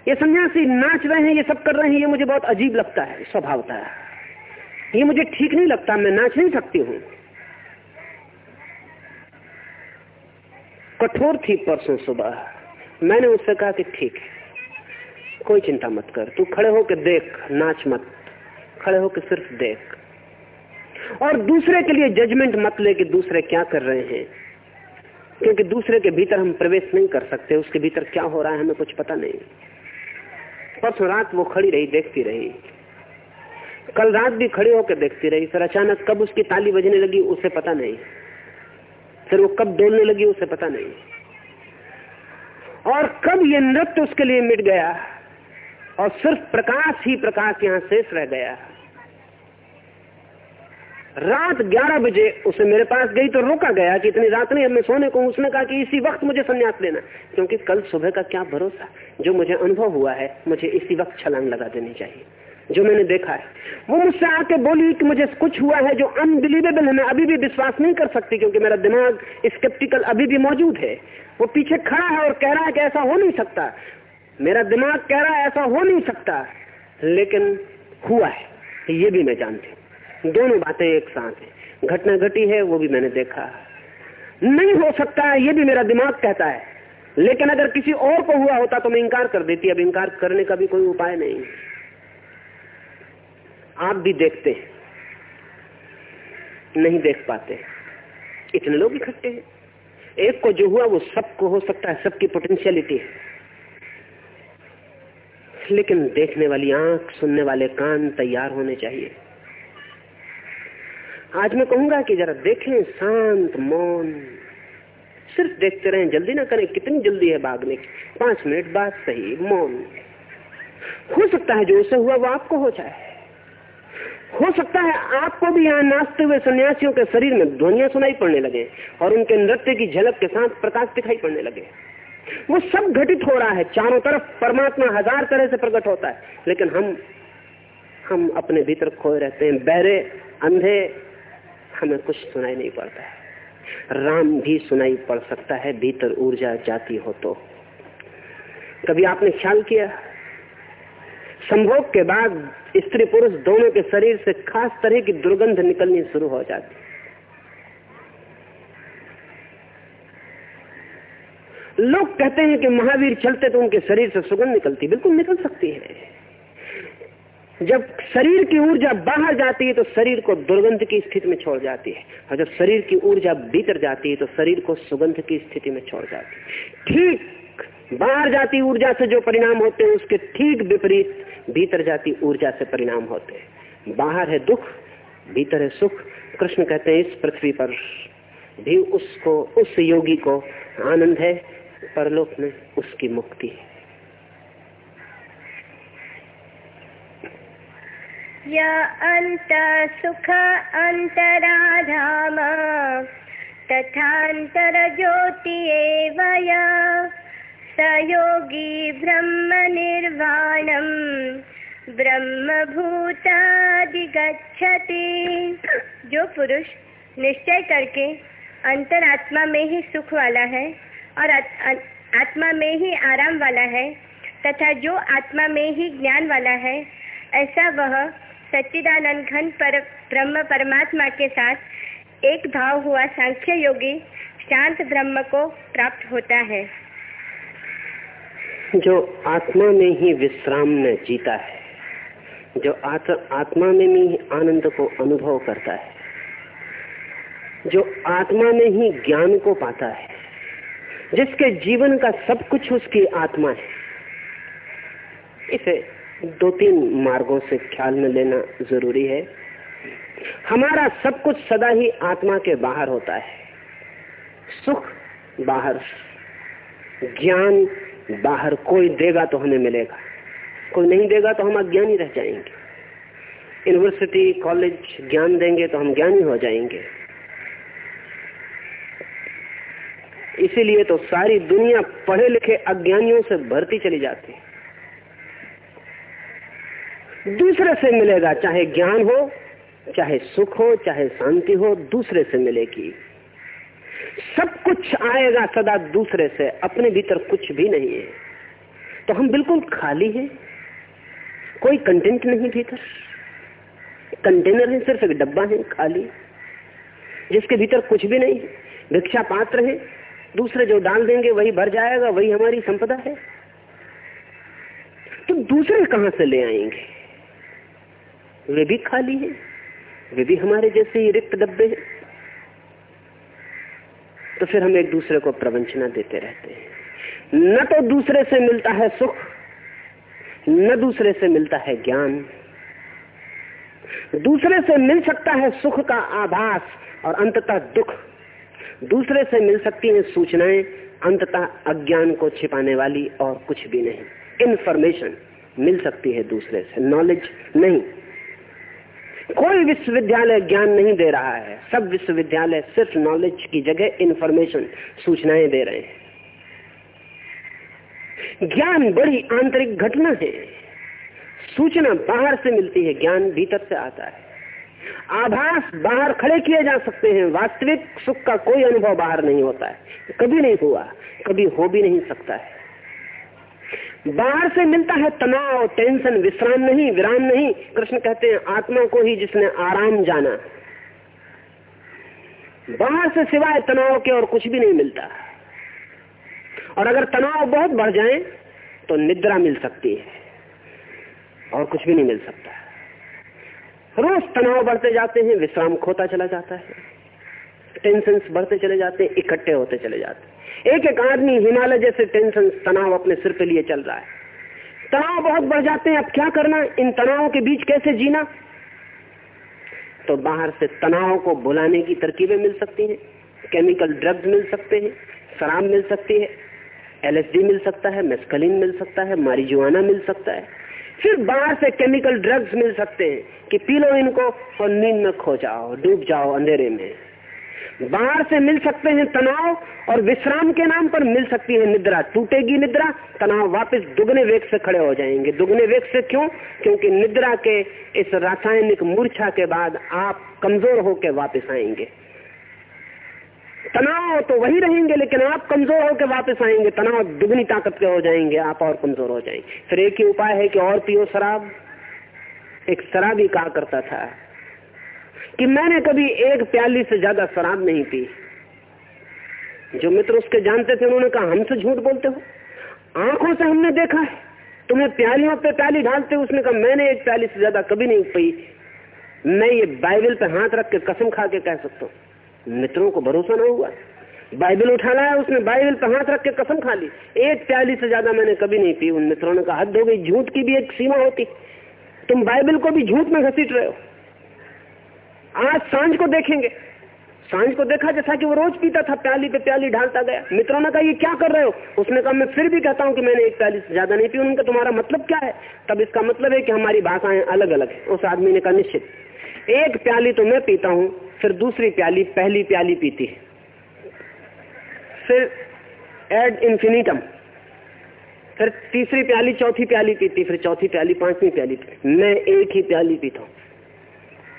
ये सन्यासी नाच रहे हैं, ये सब कर रहे हैं, ये मुझे बहुत अजीब लगता है, स्वभावता। है ये मुझे ठीक नहीं लगता, मैं नाच नहीं सकती हूँ। कठोर थी परसों सुबह। मैंने उससे कहा कि ठीक है, कोई चिंता मत कर, तू खड़े होकर देख, नाच मत। खड़े होकर सिर्फ़ देख। और दूसरे के लिए जजमेंट मत ले कि दूसरे क्या कर रहे हैं। क्योंकि दूसरे के भीतर हम प्रवेश नहीं कर सकते, उसके भीतर क्या हो रहा है हमें कुछ पता नहीं। परसों रात वो खड़ी रही, देखती रही। कल रात भी खड़ी होकर देखती रही। फिर अचानक कब उसकी ताली बजने लगी, उसे पता नहीं। फिर वो कब डोलने लगी, उसे पता नहीं। और कब ये नृत्य उसके लिए मिट गया, और सिर्फ़ प्रकाश ही प्रकाश यहाँ शेष रह गया। रात 11 बजे उसे मेरे पास गई तो रोका गया कि इतनी रात नहीं, अब मैं सोने को उसने कहा कि इसी वक्त मुझे संन्यास लेना क्योंकि कल सुबह का क्या भरोसा? जो मुझे अनुभव हुआ है, मुझे इसी वक्त छलांग लगा देनी चाहिए। जो मैंने देखा है, वो मुझसे आके बोली कि मुझे कुछ हुआ है जो अनबिलीवेबल है, मैं अभी भी विश्वास नहीं कर सकती क्योंकि मेरा दिमाग स्केप्टिकल अभी भी मौजूद है। वो पीछे खड़ा है और कह रहा है कि ऐसा हो नहीं सकता। मेरा दिमाग कह रहा है ऐसा हो नहीं सकता। लेकिन हुआ है, ये भी मैं जानती दोनों बातें एक साथ है। घटना घटी है, वो भी मैंने देखा। नहीं हो सकता है ये भी मेरा दिमाग कहता है। लेकिन अगर किसी और को हुआ होता तो मैं इंकार कर देती। अब इंकार करने का भी कोई उपाय नहीं आप भी देखते हैं। नहीं देख पाते। इतने लोग इकट्ठे हैं। एक को जो हुआ, वो सबको हो सकता है, सबकी पोटेंशियलिटी है। लेकिन देखने वाली आँख, सुनने वाले कान तैयार होने चाहिए। आज मैं कहूँगा कि जरा देखें शांत मौन। सिर्फ़ देखते रहें, जल्दी ना करें, कितनी जल्दी है भागने की। पाँच मिनट बाद सही मौन। हो सकता है जो उसे हुआ, वो आपको हो जाए। हो सकता है आपको भी यहाँ नाचते हुए सन्यासियों के शरीर में ध्वनिया सुनाई पड़ने लगे और उनके नृत्य की झलक के साथ प्रकाश दिखाई पड़ने लगे। वो सब घटित हो रहा है, चारों तरफ़ परमात्मा हज़ार तरह से प्रकट होता है। लेकिन हम हम अपने भीतर खोए रहते हैं, बहरे, अंधे हमें कुछ सुनाई नहीं पड़ता है। राम भी सुनाई पड़ सकता है, भीतर ऊर्जा जाती हो तो। कभी आपने ख्याल किया? संभोग के बाद स्त्री पुरुष दोनों के शरीर से खास तरह की दुर्गंध निकलनी शुरू हो जाती। लोग कहते हैं कि महावीर चलते तो उनके शरीर से सुगंध निकलती, बिल्कुल निकल सकती है। जब शरीर की ऊर्जा बाहर जाती है तो शरीर को दुर्गंध की स्थिति में छोड़ जाती है। और जब शरीर की ऊर्जा भीतर जाती है तो शरीर को सुगंध की स्थिति में छोड़ जाती है। ठीक बाहर जाती ऊर्जा से जो परिणाम होते हैं, उसके ठीक विपरीत भीतर जाती ऊर्जा से परिणाम होते हैं। बाहर है दुख, भीतर है सुख। कृष्ण कहते हैं, इस पृथ्वी पर भी उसको, उस योगी को आनंद है, परलोक में उसकी मुक्ति है।
य सुख अन्तराधाम तथान्तरज्योति एव य स योगी ब्रह्मनिर्वाणम् ब्रह्मभूतादिगच्छति। जो पुरुष निश्चय करके अंतरात्मा में ही सुख वाला है और आत्मा में ही आराम वाला है, तथा जो आत्मा में ही ज्ञान वाला है, ऐसा वह सच्चिदानंद घन पर ब्रह्म परमात्मा के साथ एक भाव हुआ सांख्य योगी शांत ब्रह्म को प्राप्त होता है।
जो आत्मा में ही विश्राम में जीता है, जो आत्मा में ही आनंद को अनुभव करता है, जो आत्मा में ही ज्ञान को पाता है, जिसके जीवन का सब कुछ उसकी आत्मा है, इसे दो तीन मार्गों से ख्याल में लेना ज़रूरी है। हमारा सब कुछ सदा ही आत्मा के बाहर होता है। सुख बाहर, ज्ञान बाहर, कोई देगा तो हमें मिलेगा। कोई नहीं देगा तो हम अज्ञानी रह जाएँगे। यूनिवर्सिटी कॉलेज ज्ञान देंगे तो हम ज्ञानी हो जाएँगे। इसीलिए तो सारी दुनिया पढ़े लिखे अज्ञानियों से भरती चली जाती दूसरे से मिलेगा, चाहे ज्ञान हो, चाहे सुख हो, चाहे शांति हो, दूसरे से मिलेगी। सब कुछ आएगा सदा दूसरे से, अपने भीतर कुछ भी नहीं है। तो हम बिल्कुल खाली हैं। कोई कंटेंट नहीं भीतर। कंटेनर है, सिर्फ़ एक डब्बा है, खाली। जिसके भीतर कुछ भी नहीं। भिक्षा पात्र है। दूसरे जो डाल देंगे, वही भर जाएगा, वही हमारी संपदा है। तो दूसरे कहाँ से ले आएँगे? वे भी खाली है। वे भी हमारे जैसे ही रिक्त डब्बे हैं। तो फिर हम एक दूसरे को प्रवंचना देते रहते हैं। न तो दूसरे से मिलता है सुख, न दूसरे से मिलता है ज्ञान। दूसरे से मिल सकता है सुख का आभास और अंततः दुख। दूसरे से मिल सकती हैं सूचनाएँ, अंततः अज्ञान को छिपाने वाली और कुछ भी नहीं। इंफॉर्मेशन मिल सकती है दूसरे से नॉलेज नहीं। कोई विश्वविद्यालय ज्ञान नहीं दे रहा है। सब विश्वविद्यालय सिर्फ़ नॉलेज की जगह इंफॉर्मेशन सूचनाएँ दे रहे हैं। ज्ञान बड़ी आंतरिक घटना है। सूचना बाहर से मिलती है, ज्ञान भीतर से आता है। आभास बाहर खड़े किए जा सकते हैं। वास्तविक सुख का कोई अनुभव बाहर नहीं होता है। कभी नहीं हुआ, कभी हो भी नहीं सकता है। बाहर से मिलता है तनाव, टेंशन, विश्राम नहीं, विराम नहीं। कृष्ण कहते हैं, आत्मा को ही जिसने आराम जाना। बाहर से सिवाय तनाव के और कुछ भी नहीं मिलता। और अगर तनाव बहुत बढ़ जाए तो निद्रा मिल सकती है। और कुछ भी नहीं मिल सकता। रोज तनाव बढ़ते जाते हैं, विश्राम खोता चला जाता है। टेंशन बढ़ते चले जाते हैं, इकट्ठे होते चले जाते हैं। एक एक आदमी हिमालय जैसे टेंशन, तनाव अपने सिर पे लिए चल रहा है। तनाव बहुत बढ़ जाते हैं, अब क्या करना इन तनावों के बीच कैसे जीना? तो बाहर से तनाव को बुलाने की तरकीबें मिल सकती हैं, केमिकल ड्रग्स मिल सकते हैं, शराब मिल सकती है, एलएसडी मिल सकता है, मेस्कलिन मिल सकता है, मारिजुआना मिल सकता है। फिर बाहर से केमिकल ड्रग्स मिल सकते हैं कि पी लो इनको और नींद में खो जाओ, डूब जाओ अंधेरे में। बाहर से मिल सकते हैं तनाव और विश्राम के नाम पर मिल सकती है निद्रा। टूटेगी निद्रा, तनाव वापस दुगने वेग से खड़े हो जाएँगे। दुगने वेग से क्यों? क्योंकि निद्रा के इस रासायनिक मूर्छा के बाद आप कमज़ोर होकर वापस आएँगे। तनाव तो वही रहेंगे, लेकिन आप कमज़ोर होकर वापस आएँगे। तनाव दुगनी ताकत के हो जाएँगे, आप और कमज़ोर हो जाएँगे। फिर एक ही उपाय है कि और पियो शराब। एक शराबी कहा करता था कि मैंने कभी एक प्याली से ज़्यादा शराब नहीं पी। जो मित्र उसके जानते थे, उन्होंने कहा हमसे झूठ बोलते हो। आँखों से हमने देखा है। तुम्हें प्यालियों पे प्याली ढालते उसने कहा, मैंने एक प्याली से ज़्यादा कभी नहीं पी। मैं ये बाइबल पे हाथ रख के कसम खा के कह सकता हूँ। मित्रों को भरोसा ना हुआ। बाइबल उठा लाया, उसने बाइबल पर हाथ रख के कसम खा ली। एक प्याली से ज़्यादा मैंने कभी नहीं पी। उन मित्रों ने कहा, हद हो गई, झूठ की भी एक सीमा होती। तुम बाइबल को भी झूठ में घसीट रहे हो। आज साँझ को देखेंगे। साँझ को देखा जैसा कि वो रोज पीता था, प्याली पे प्याली ढालता गया। मित्रों ने कहा, ये क्या कर रहे हो? उसने कहा, मैं फिर भी कहता हूँ कि मैंने एक प्याली से ज़्यादा नहीं पी, उनका तुम्हारा मतलब क्या है? तब इसका मतलब है कि हमारी भाषाएँ अलग अलग है। उस आदमी ने कहा, निश्चित। एक प्याली तो मैं पीता हूँ, फिर दूसरी प्याली, पहली प्याली पीती है। फिर एड इन्फिनिटम। फिर तीसरी प्याली, चौथी प्याली पीती, फिर चौथी प्याली, पांचवी प्याली मैं एक ही प्याली पीता हूँ।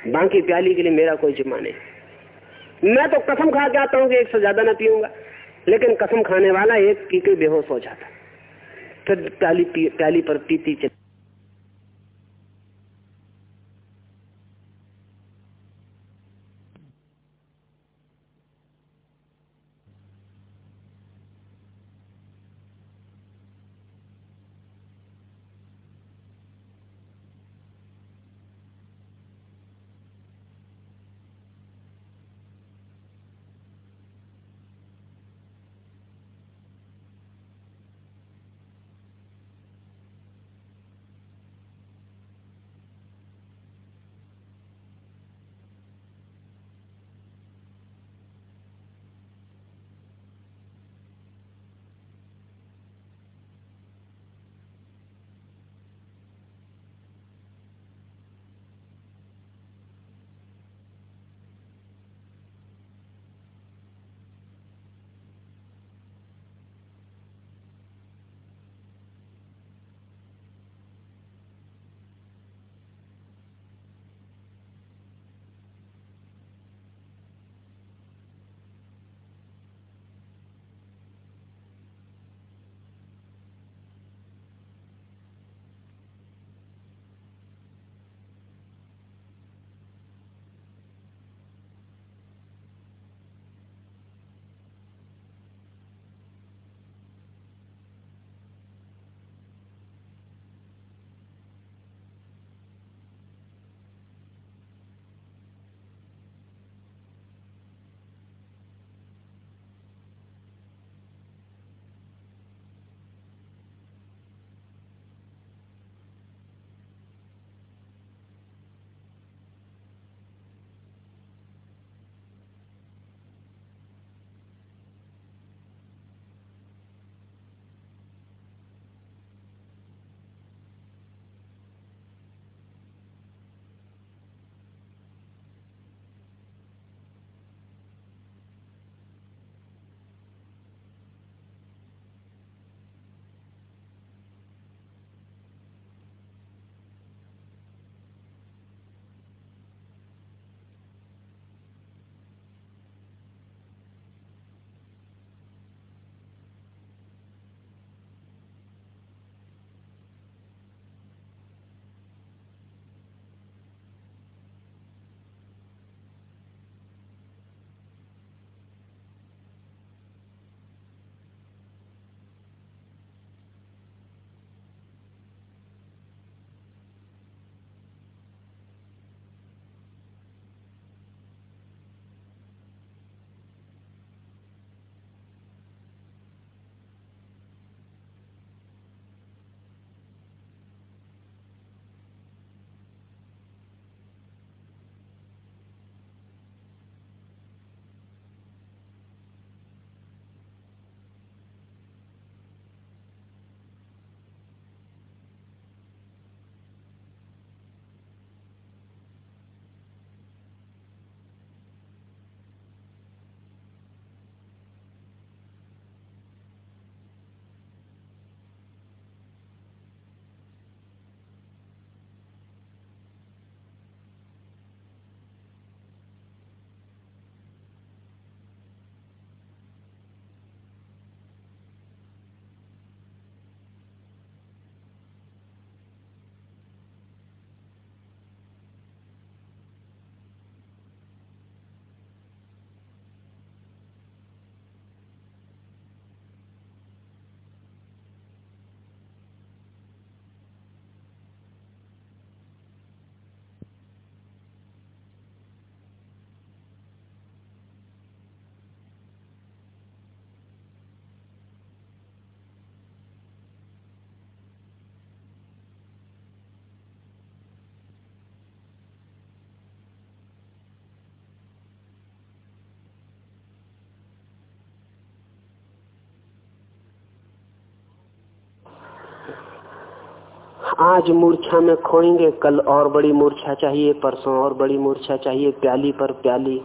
बाकी प्याली के लिए मेरा कोई जिम्मा नहीं। मैं तो कसम खा के आता हूँ कि एक से ज़्यादा ना पीऊँगा। लेकिन कसम खाने वाला एक पी के बेहोश हो जाता। फिर प्याली प्याली पर पीती चली आज मूर्छा में खोएँगे, कल और बड़ी मूर्छा चाहिए, परसों और बड़ी मूर्छा चाहिए, प्याली पर प्याली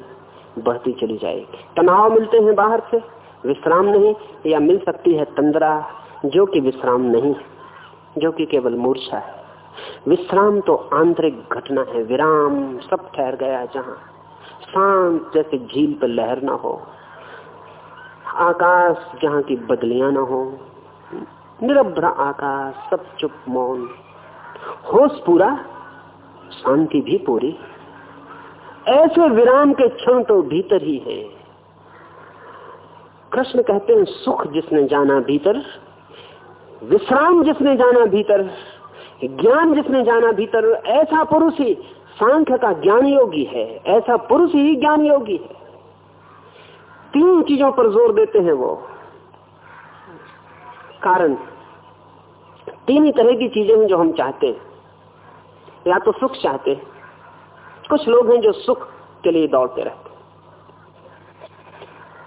बढ़ती चली जाएगी। तनाव मिलते हैं बाहर से, विश्राम नहीं, या मिल सकती है तंद्रा, जो कि विश्राम नहीं जो कि केवल मूर्छा है। विश्राम तो आंतरिक घटना है, विराम सब ठहर गया जहाँ। शांत जैसे झील पर लहर ना हो, आकाश जहाँ की बदलियाँ ना हो निरभ्र आकाश, सब चुप मौन। होश पूरा, शांति भी पूरी। ऐसे विराम के क्षण तो भीतर ही है। कृष्ण कहते हैं, सुख जिसने जाना भीतर, विश्राम जिसने जाना भीतर, ज्ञान जिसने जाना भीतर, ऐसा पुरुष ही सांख्य का ज्ञान योगी है, ऐसा पुरुष ही ज्ञान योगी है। तीन चीज़ों पर ज़ोर देते हैं वो। कारण। तीन ही तरह की चीज़ें हैं जो हम चाहते हैं। या तो सुख चाहते हैं। कुछ लोग हैं जो सुख के लिए दौड़ते रहते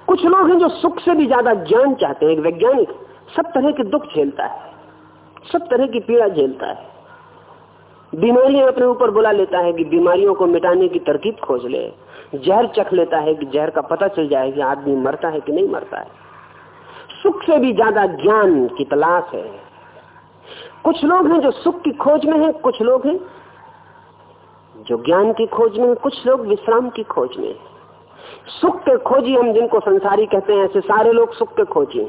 कुछ लोग हैं जो सुख से भी ज़्यादा ज्ञान चाहते हैं। एक वैज्ञानिक सब तरह के दुख झेलता है। सब तरह की पीड़ा झेलता है। बीमारियाँ अपने ऊपर बुला लेता है कि बीमारियों को मिटाने की तरकीब खोज ले। जहर चख लेता है कि जहर का पता चल जाए कि आदमी मरता है कि नहीं मरता है। सुख से भी ज़्यादा ज्ञान की तलाश है। कुछ लोग हैं जो सुख की खोज में हैं, कुछ लोग हैं जो ज्ञान की खोज में हैं, कुछ लोग विश्राम की खोज में सुख के खोजी हम जिनको संसारी कहते हैं, ऐसे सारे लोग सुख के खोजी।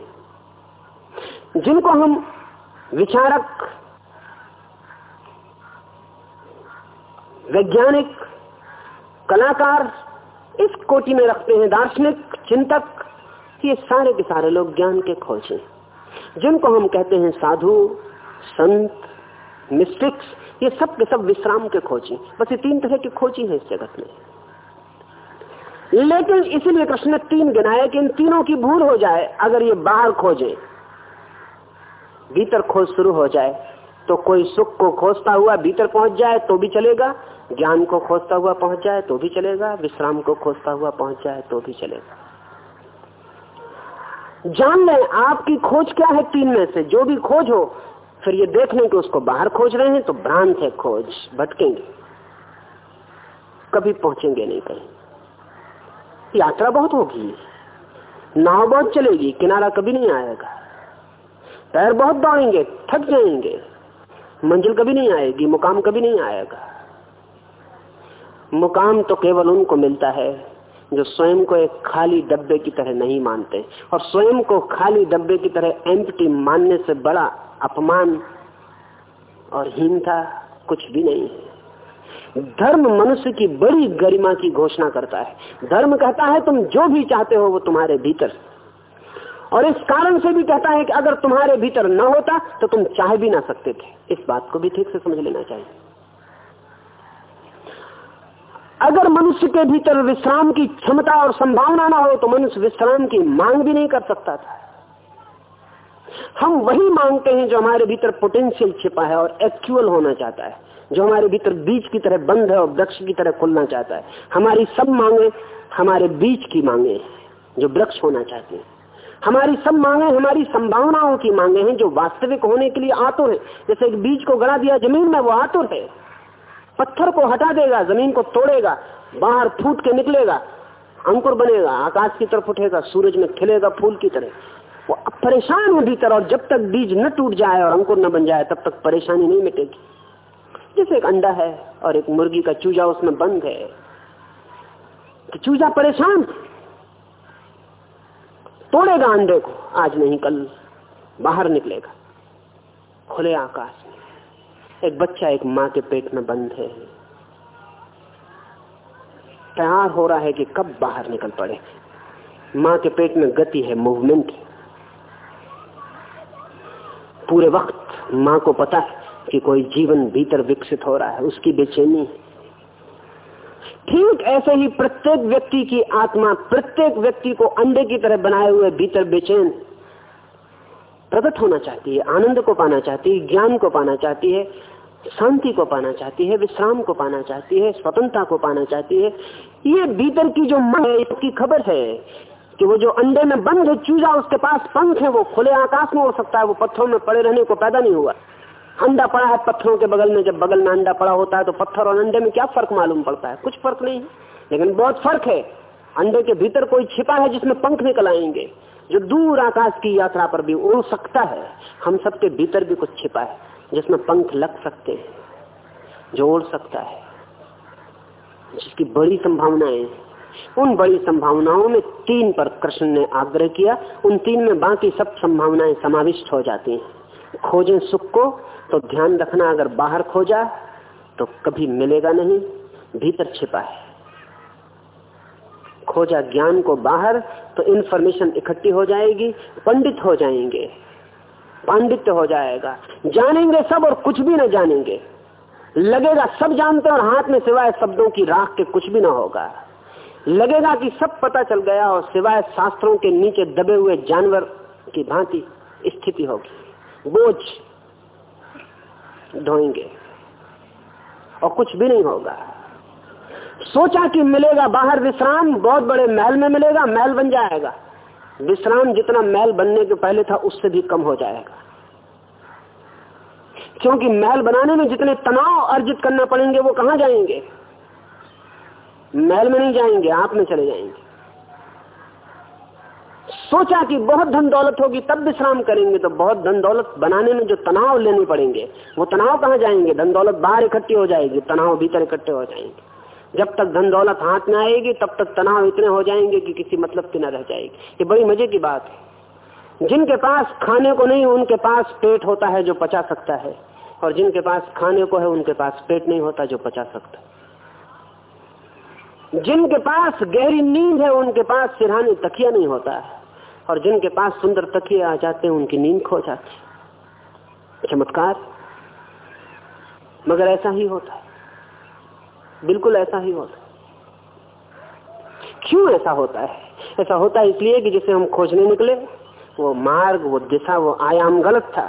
जिनको हम विचारक, वैज्ञानिक, कलाकार इस कोटि में रखते हैं, दार्शनिक, चिंतक ये सारे के सारे लोग ज्ञान के खोजे। जिनको हम कहते हैं साधु, संत, मिस्टिक्स, ये सब के सब विश्राम के खोजी। बस ये तीन तरह की खोजी है इस जगत में। लेकिन इसीलिए कृष्ण ने तीन गिनाए कि इन तीनों की भूल हो जाए, अगर ये बाहर खोजे, भीतर खोज शुरू हो जाए तो कोई सुख को खोजता हुआ भीतर पहुँच जाए तो भी चलेगा, ज्ञान को खोजता हुआ पहुँच जाए तो भी चलेगा, विश्राम को खोजता हुआ पहुँच जाए तो भी चलेगा। जान लें, आपकी खोज क्या है तीन में से? जो भी खोज हो, फिर ये देख लें कि उसको बाहर खोज रहे हैं तो भ्रांत है खोज, भटकेंगे। कभी पहुँचेंगे नहीं कहीं। यात्रा बहुत होगी। नाव बहुत चलेगी, किनारा कभी नहीं आएगा। पैर बहुत दौड़ेंगे, थक जाएँगे। मंजिल कभी नहीं आएगी, मुकाम कभी नहीं आएगा। मुकाम तो केवल उनको मिलता है। जो स्वयं को एक खाली डब्बे की तरह नहीं मानते। और स्वयं को खाली डब्बे की तरह एम्प्टी मानने से बड़ा अपमान और हीनता कुछ भी नहीं। है धर्म मनुष्य की बड़ी गरिमा की घोषणा करता है। धर्म कहता है, तुम जो भी चाहते हो, वो तुम्हारे भीतर। और इस कारण से भी कहता है कि अगर तुम्हारे भीतर न होता तो तुम चाह भी ना सकते थे। इस बात को भी ठीक से समझ लेना चाहिए। अगर मनुष्य के भीतर विश्राम की क्षमता और संभावना ना हो तो मनुष्य विश्राम की मांग भी नहीं कर सकता था। हम वही मांगते हैं जो हमारे भीतर पोटेंशियल छिपा है और एक्चुअल होना चाहता है, जो हमारे भीतर बीज की तरह बंद है और वृक्ष की तरह खुलना चाहता है। हमारी सब मांगे हमारे बीज की मांगे जो वृक्ष होना चाहते हैं। हमारी सब मांगे हमारी संभावनाओं की मांगे हैं, जो वास्तविक होने के लिए आतुर है। जैसे एक बीज को गड़ा दिया, ज़मीन में वो आतुर है। पत्थर को हटा देगा, ज़मीन को तोड़ेगा, बाहर फूट के निकलेगा, अंकुर बनेगा, आकाश की तरफ़ उठेगा, सूरज में खिलेगा फूल की तरह। वो परेशान हो भीतर, और जब तक बीज न टूट जाए और अंकुर न बन जाए, तब तक परेशानी नहीं मिटेगी। जैसे एक अंडा है, और एक मुर्गी का चूजा उसमें बंद है। तो चूजा परेशान। तोड़ेगा अंडे को, आज नहीं, कल बाहर निकलेगा। खुले आकाश एक बच्चा एक माँ के पेट में बंद है। तैयार हो रहा है कि कब बाहर निकल पड़े। माँ के पेट में गति है मूवमेंट है। पूरे वक्त माँ को पता है कि कोई जीवन भीतर विकसित हो रहा है, उसकी बेचैनी है। ठीक ऐसे ही प्रत्येक व्यक्ति की आत्मा, प्रत्येक व्यक्ति को अंडे की तरह बनाए हुए भीतर बेचैन प्रकट होना चाहती है, आनंद को पाना चाहती है, ज्ञान को पाना चाहती है, शांति को पाना चाहती है, विश्राम को पाना चाहती है, स्वतंत्रता को पाना चाहती है। ये भीतर की जो मन है, इसकी खबर है कि वो जो अंडे में बंद है, चूजा, उसके पास पंख है, वो खुले आकाश में हो सकता है, वो पत्थरों में पड़े रहने को पैदा नहीं हुआ। अंडा पड़ा है पत्थरों के बगल में, जब बगल में अंडा पड़ा होता है तो पत्थर और अंडे में क्या फ़र्क मालूम पड़ता है? कुछ फ़र्क नहीं है। लेकिन बहुत फ़र्क है। अंडे के भीतर कोई छिपा है जिसमें पंख निकल आएँगे। जो दूर आकाश की यात्रा पर भी उड़ सकता है, हम सबके भीतर भी कुछ छिपा है, जिसमें पंख लग सकते हैं, जो उड़ सकता है। जिसकी बड़ी संभावनाएँ उन बड़ी संभावनाओं में तीन पर कृष्ण ने आग्रह किया। उन तीन में बाकी सब संभावनाएँ समाविष्ट हो जाती हैं। खोजें सुख को तो ध्यान रखना अगर बाहर खोजा तो कभी मिलेगा नहीं, भीतर छिपा है। खोजा ज्ञान को बाहर तो इंफॉर्मेशन इकट्ठी हो जाएगी, पंडित हो जाएँगे। पांडित्य हो जाएगा। जानेंगे सब और कुछ भी ना जानेंगे। लगेगा सब जानते और हाथ में सिवाय शब्दों की राख के कुछ भी ना होगा। लगेगा कि सब पता चल गया और सिवाय शास्त्रों के नीचे दबे हुए जानवर की भांति स्थिति होगी। बोझ ढोएँगे और कुछ भी नहीं होगा। सोचा कि मिलेगा बाहर विश्राम, बहुत बड़े महल में मिलेगा, महल बन जाएगा। विश्राम जितना महल बनने के पहले था, उससे भी कम हो जाएगा। क्योंकि महल बनाने में जितने तनाव अर्जित करना पड़ेंगे, वो कहाँ जाएँगे? महल में नहीं जाएँगे, आप में चले जाएँगे। सोचा कि बहुत धन दौलत होगी, तब विश्राम करेंगे तो बहुत धन दौलत बनाने में जो तनाव लेने पड़ेंगे, वो तनाव कहाँ जाएँगे? धन दौलत बाहर इकट्ठी हो जाएगी, तनाव भीतर इकट्ठे हो जाएँगे। जब तक धन दौलत हाथ में आएगी, तब तक तनाव इतने हो जाएँगे कि किसी मतलब की न रह जाएगी। ये बड़ी मज़े की बात है। जिनके पास खाने को नहीं, उनके पास पेट होता है जो पचा सकता है। और जिनके पास खाने को है, उनके पास पेट नहीं होता जो पचा सकता जिनके पास गहरी नींद है, उनके पास सिरहानी तकिया नहीं होता है। और जिनके पास सुंदर तकिए आ जाते हैं, उनकी नींद खो जाती चमत्कार। मगर ऐसा ही होता है। बिल्कुल ऐसा ही होता क्यों ऐसा होता है? ऐसा होता है इसलिए कि जिसे हम खोजने निकले, वो मार्ग, वो दिशा, वो आयाम गलत था।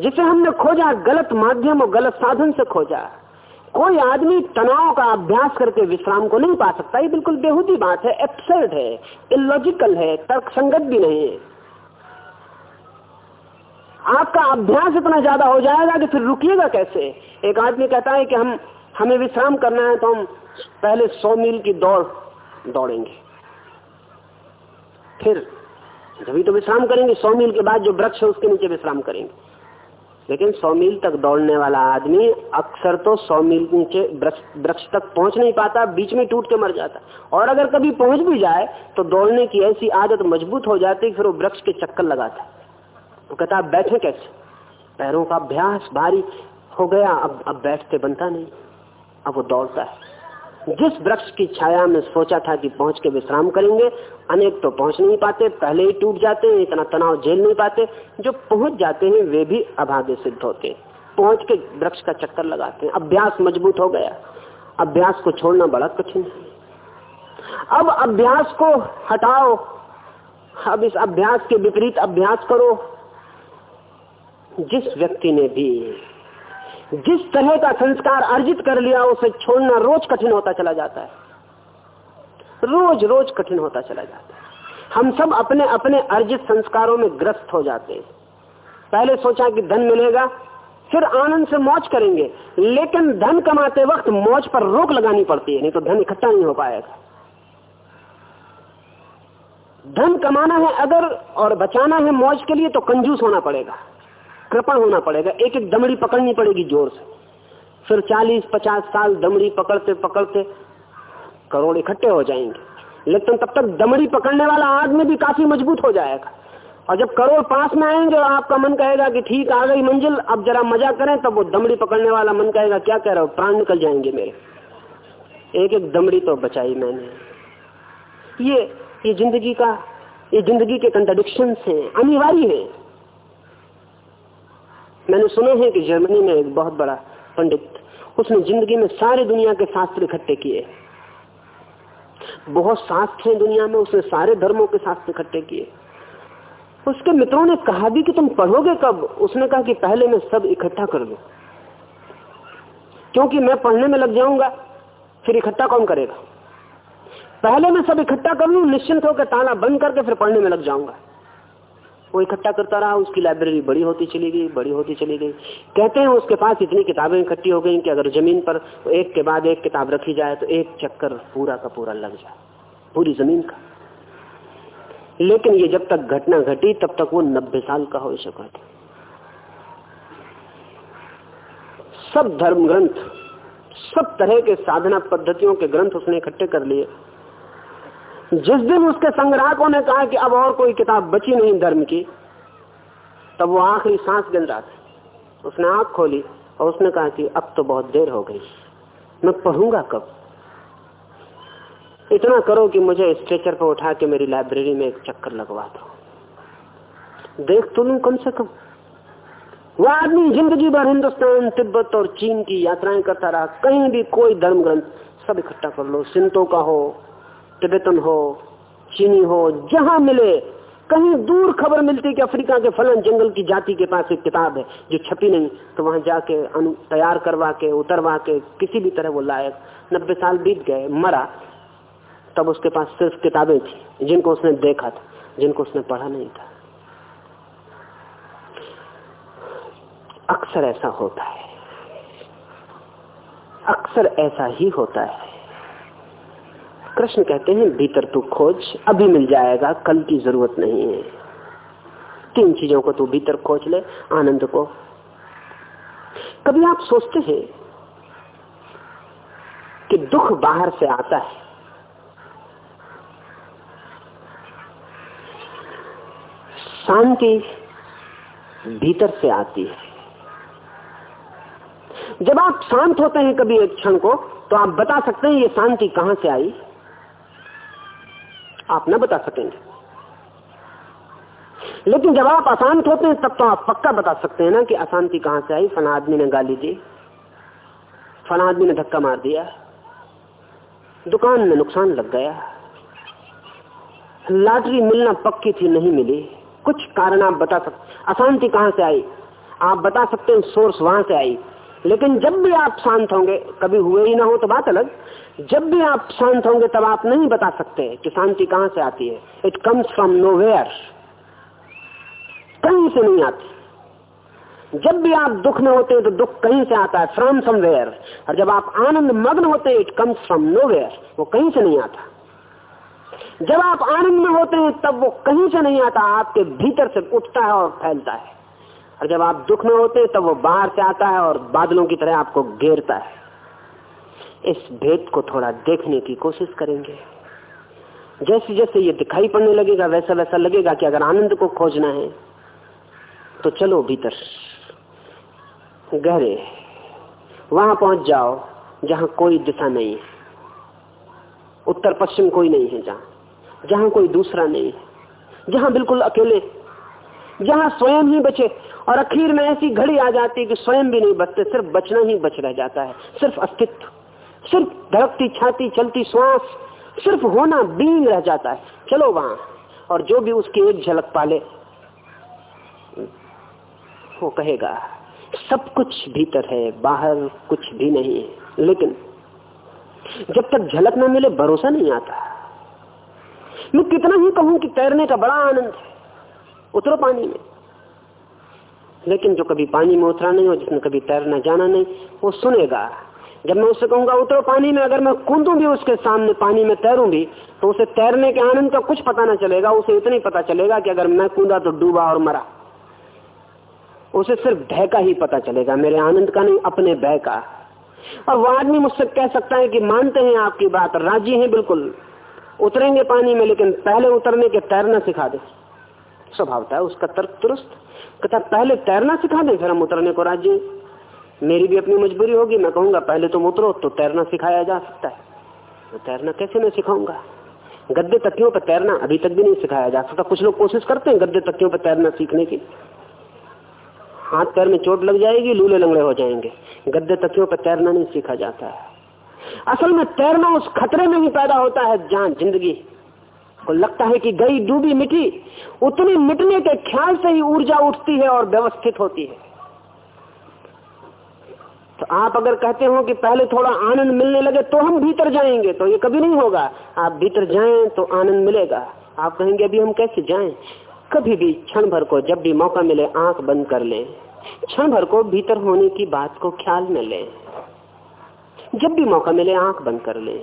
जिसे हमने खोजा, गलत माध्यम और गलत साधन से खोजा। कोई आदमी तनाव का अभ्यास करके विश्राम को नहीं पा सकता, ये बिल्कुल बेहूदी बात है एब्सर्ड है इलॉजिकल है तर्क संगत भी नहीं है। आपका अभ्यास इतना ज़्यादा हो जाएगा कि फिर रुकिएगा कैसे? एक आदमी कहता है कि हम हमें विश्राम करना है तो हम पहले सौ मील की दौड़ दौड़ेंगे। फिर जब तो विश्राम करेंगे, सौ मील के बाद जो वृक्ष है उसके नीचे विश्राम करेंगे। लेकिन सौ मील तक दौड़ने वाला आदमी अक्सर तो सौ मील नीचे वृक्ष तक पहुँच नहीं पाता, बीच में टूट के मर जाता। और अगर कभी पहुँच भी जाए तो दौड़ने की ऐसी आदत मज़बूत हो जाती फिर वो वृक्ष के चक्कर लगाता तो कहता आप बैठे कैसे? पैरों का अभ्यास भारी हो गया, अब अब बैठते बनता नहीं। अब वो दौड़ता है। जिस वृक्ष की छाया में सोचा था कि पहुँच के विश्राम करेंगे, अनेक तो पहुँच नहीं पाते, पहले ही टूट जाते हैं, इतना तनाव झेल नहीं पाते। जो पहुँच जाते हैं, वे भी अभागे सिद्ध होते पहुँच के वृक्ष का चक्कर लगाते हैं। अभ्यास मज़बूत हो गया। अभ्यास को छोड़ना बड़ा कठिन है। अब अभ्यास को हटाओ। अब इस अभ्यास के विपरीत अभ्यास करो। जिस व्यक्ति ने भी जिस तरह का संस्कार अर्जित कर लिया, उसे छोड़ना रोज कठिन होता चला जाता है। रोज रोज कठिन होता चला जाता है। हम सब अपने अपने अर्जित संस्कारों में ग्रस्त हो जाते हैं। पहले सोचा कि धन मिलेगा, फिर आनंद से मौज करेंगे, लेकिन धन कमाते वक्त मौज पर रोक लगानी पड़ती है, नहीं तो धन इकट्ठा नहीं हो पाएगा। धन कमाना है अगर और बचाना है मौज के लिए तो कंजूस होना पड़ेगा। कृपण होना पड़ेगा। एक एक दमड़ी पकड़नी पड़ेगी ज़ोर से। फिर 40-50 साल दमड़ी पकड़ते पकड़ते करोड़ इकट्ठे हो जाएँगे। लेकिन तब तक दमड़ी पकड़ने वाला आदमी भी काफ़ी मज़बूत हो जाएगा। और जब करोड़ पास में आएँगे और आपका मन कहेगा कि ठीक आ गई मंजिल, अब जरा मज़ा करें, तब वो दमड़ी पकड़ने वाला मन कहेगा, क्या कह रहे हो? प्राण निकल जाएँगे मेरे। एक एक दमड़ी तो बचाई मैंने। ये ये ज़िंदगी का, ये ज़िंदगी के कंट्रडिक्शन है, अनिवार्य है। मैंने सुना है कि जर्मनी में एक बहुत बड़ा पंडित उसने ज़िंदगी में सारे दुनिया के शास्त्र इकट्ठे किए। बहुत शास्त्र हैं दुनिया में, उसने सारे धर्मों के शास्त्र इकट्ठे किए। उसके मित्रों ने कहा भी कि तुम पढ़ोगे कब? उसने कहा कि पहले मैं सब इकट्ठा कर लू क्योंकि मैं पढ़ने में लग जाऊँगा, फिर इकट्ठा कौन करेगा? पहले मैं सब इकट्ठा कर लू, निश्चिंत होकर ताला बंद करके फिर पढ़ने में लग जाऊँगा। वो इकट्ठा करता रहा, उसकी लाइब्रेरी बड़ी होती चली गई, बड़ी होती चली गई। कहते हैं उसके पास इतनी किताबें इकट्ठी हो गई कि अगर ज़मीन पर एक के बाद एक किताब रखी जाए तो एक चक्कर पूरा का पूरा लग जाए, पूरी ज़मीन का। लेकिन ये जब तक घटना घटी, तब तक वो नब्बे साल का हो सका था। सब धर्म ग्रंथ सब तरह के साधना पद्धतियों के ग्रंथ उसने इकट्ठे कर लिए। जिस दिन उसके संग्राहकों ने कहा कि अब और कोई किताब बची नहीं धर्म की, तब वो आखिरी सांस गिन रहा था। उसने आँख खोली और उसने कहा कि अब तो बहुत देर हो गई, मैं पढ़ूँगा कब? इतना करो कि मुझे स्ट्रेचर पर उठा के मेरी लाइब्रेरी में एक चक्कर लगवा दो। देख तो लू कम से कम। वह आदमी ज़िंदगी भर हिंदुस्तान, तिब्बत और चीन की यात्राएँ करता रहा। कहीं भी कोई धर्म ग्रंथ सब इकट्ठा कर लो, सिंतों का हो तिब्बतन हो, चीनी हो, जहाँ मिले, कहीं दूर खबर मिलती कि अफ्रीका के फलन जंगल की जाति के पास एक किताब है, जो छपी नहीं तो वहाँ जाके अनु तैयार करवा के, उतरवा के, किसी भी तरह वो लायक नब्बे साल बीत गए, मरा। तब उसके पास सिर्फ़ किताबें थी, जिनको उसने देखा था, जिनको उसने पढ़ा नहीं था। अक्सर ऐसा होता है। अक्सर ऐसा ही होता है। कृष्ण कहते हैं, भीतर तू खोज, अभी मिल जाएगा, कल की ज़रूरत नहीं है। तीन चीज़ों को तू भीतर खोज ले, आनंद को। कभी आप सोचते हैं कि दुख बाहर से आता है। शांति भीतर से आती है। जब आप शांत होते हैं कभी एक क्षण को तो आप बता सकते हैं ये शांति कहाँ से आई? आप न बता सकेंगे। लेकिन जब आप अशांत होते हैं, तब तो आप पक्का बता सकते हैं ना कि अशांति कहाँ से आई? फला आदमी ने गाली दी। फला आदमी ने धक्का मार दिया। दुकान में नुकसान लग गया। लॉटरी मिलना पक्की थी, नहीं मिली। कुछ कारण आप बता सकते अशांति कहाँ से आई? आप बता सकते हैं, सोर्स वहाँ से आई। लेकिन जब भी आप शांत होंगे, कभी हुए ही ना हो तो बात अलग। जब भी आप शांत होंगे, तब आप नहीं बता सकते कि शांति कहाँ से आती है। It comes from nowhere कहीं से नहीं आती। जब भी आप दुख में होते हैं तो दुख कहीं से आता है? फ्रॉम समवेयर और जब आप आनंद मग्न होते हैं it comes from nowhere वो कहीं से नहीं आता। जब आप आनंद में होते हैं, तब वो कहीं से नहीं आता। आपके भीतर से उठता है और फैलता है। और जब आप दुख में होते हैं, तब वो बाहर से आता है और बादलों की तरह आपको घेरता है। इस भेद को थोड़ा देखने की कोशिश करेंगे। जैसे जैसे ये दिखाई पड़ने लगेगा, वैसा वैसा लगेगा कि अगर आनंद को खोजना है तो चलो भीतर। गहरे, वहाँ पहुँच जाओ, जहाँ कोई दिशा नहीं है। उत्तर पश्चिम कोई नहीं है जहाँ जहाँ कोई दूसरा नहीं है। जहाँ बिल्कुल अकेले, जहाँ स्वयं ही बचे और आखिर में ऐसी घड़ी आ जाती है कि स्वयं भी नहीं बचते, सिर्फ़ बचना ही बच रह जाता है, सिर्फ़ अस्तित्व, सिर्फ़ धड़कती छाती, चलती श्वास सिर्फ़ होना बींग रह जाता है। चलो वहाँ, और जो भी उसकी एक झलक पाले, वो कहेगा, सब कुछ भीतर है, बाहर कुछ भी नहीं है। लेकिन जब तक झलक न मिले, भरोसा नहीं आता। मैं कितना ही कहूँ कि तैरने का बड़ा आनंद है, उतरो पानी में। लेकिन जो कभी पानी में उतरा नहीं हो जिसने कभी तैरना जाना नहीं, वो सुनेगा। जब मैं उससे कहूँगा उतरो पानी में, अगर मैं कूदू भी उसके सामने पानी में तैरूं भी तो उसे तैरने के आनंद का कुछ पता ना चलेगा, उसे इतना ही पता चलेगा कि अगर मैं कूदा तो डूबा और मरा। उसे सिर्फ़ भय का ही पता चलेगा, मेरे आनंद का नहीं, अपने भय का। और वो आदमी मुझसे कह सकता है कि मानते हैं आपकी बात, राज़ी हैं बिल्कुल। उतरेंगे पानी में, लेकिन पहले उतरने के तैरना सिखा दे। स्वभावता है उसका तर्क दुरुस्त कहता पहले तैरना सिखा दे फिर हम उतरने को राज़ी। मेरी भी अपनी मजबूरी होगी, मैं कहूँगा, पहले तुम उतरो तो तैरना सिखाया जा सकता है। तो तैरना कैसे मैं सिखाऊँगा? गद्दे तकियों पर तैरना अभी तक भी नहीं सिखाया जा सकता। कुछ लोग कोशिश करते हैं गद्दे तकियों पर तैरना सीखने की। हाथ पैर में चोट लग जाएगी, लूले लंगड़े हो जाएँगे। गद्दे तकियों पर तैरना नहीं सीखा जाता है। असल में तैरना उस खतरे में ही पैदा होता है जहाँ ज़िंदगी को लगता है कि गई डूबी मिटी उतनी मिटने के ख्याल से ही ऊर्जा उठती है और व्यवस्थित होती है। तो आप अगर कहते हो कि पहले थोड़ा आनंद मिलने लगे तो हम भीतर जाएँगे तो ये कभी नहीं होगा। आप भीतर जाएँ तो आनंद मिलेगा। आप कहेंगे, अभी हम कैसे जाएँ? कभी भी क्षण भर को जब भी मौका मिले, आँख बंद कर लें। क्षण भर को भीतर होने की बात को ख्याल में लें। जब भी मौका मिले, आँख बंद कर लें।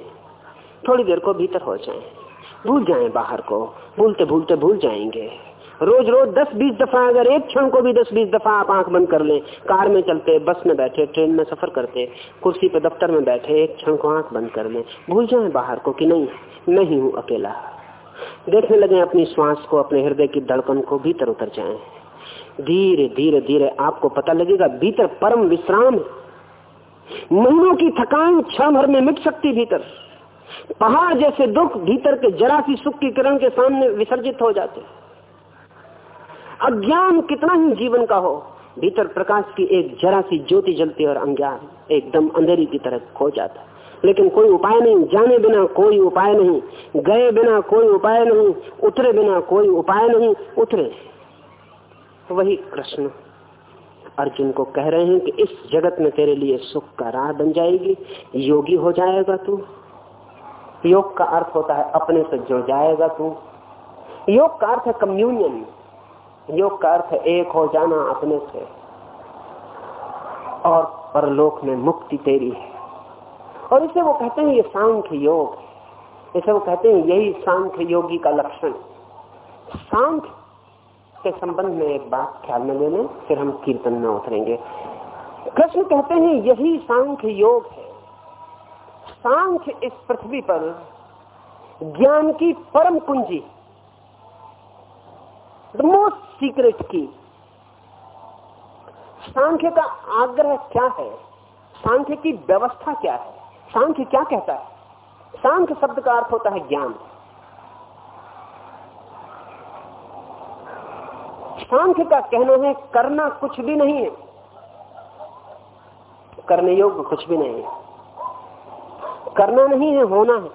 थोड़ी देर को भीतर हो जाएँ। भूल जाएँ बाहर को। भूलते भूलते भूल जाएँगे। रोज रोज दस, बीस दफ़ा अगर एक क्षण को भी दस, बीस दफ़ा आप आँख बंद कर लें, कार में चलते, बस में बैठे, ट्रेन में सफ़र करते, कुर्सी पे दफ्तर में बैठे, एक क्षण को आँख बंद कर लें, भूल जाएँ बाहर को कि नहीं नहीं हूँ अकेला। देखने लगे अपनी श्वास को, अपने हृदय की धड़कन को, भीतर उतर जाए। धीरे धीरे धीरे आपको पता लगेगा, भीतर परम विश्राम महीनों की थकान क्षण भर में मिट सकती भीतर। पहाड़ जैसे दुख भीतर के जरा सी सुख की किरण के सामने विसर्जित हो जाते अज्ञान कितना ही जीवन का हो, भीतर प्रकाश की एक जरा सी ज्योति जलती और अज्ञान एकदम अंधेरी की तरह खो जाता लेकिन कोई उपाय नहीं, जाने बिना कोई उपाय नहीं, गए बिना कोई उपाय नहीं, उतरे बिना कोई उपाय नहीं, उतरे। वही कृष्ण अर्जुन को कह रहे हैं कि इस जगत में तेरे लिए सुख का राह बन जाएगी, योगी हो जाएगा तू। योग का अर्थ होता है अपने से जुड़ जाएगा तू। योग का अर्थ है कम्युनियन योग का अर्थ है एक हो जाना अपने से। और परलोक में मुक्ति तेरी है। और इसे वो कहते हैं ये सांख्य योग। इसे वो कहते हैं यही सांख्य योगी का लक्षण। सांख्य के संबंध में एक बात ख्याल में ले लें फिर हम कीर्तन में उतरेंगे। कृष्ण कहते हैं यही सांख्य योग है। सांख्य इस पृथ्वी पर ज्ञान की परम कुंजी द मोस्ट सीक्रेट की सांख्य का आग्रह क्या है? सांख्य की व्यवस्था क्या है? सांख्य क्या कहता है? सांख्य शब्द का अर्थ होता है ज्ञान। सांख्य का कहना है, करना कुछ भी नहीं है। करने योग्य कुछ भी नहीं है। करना नहीं है, होना है।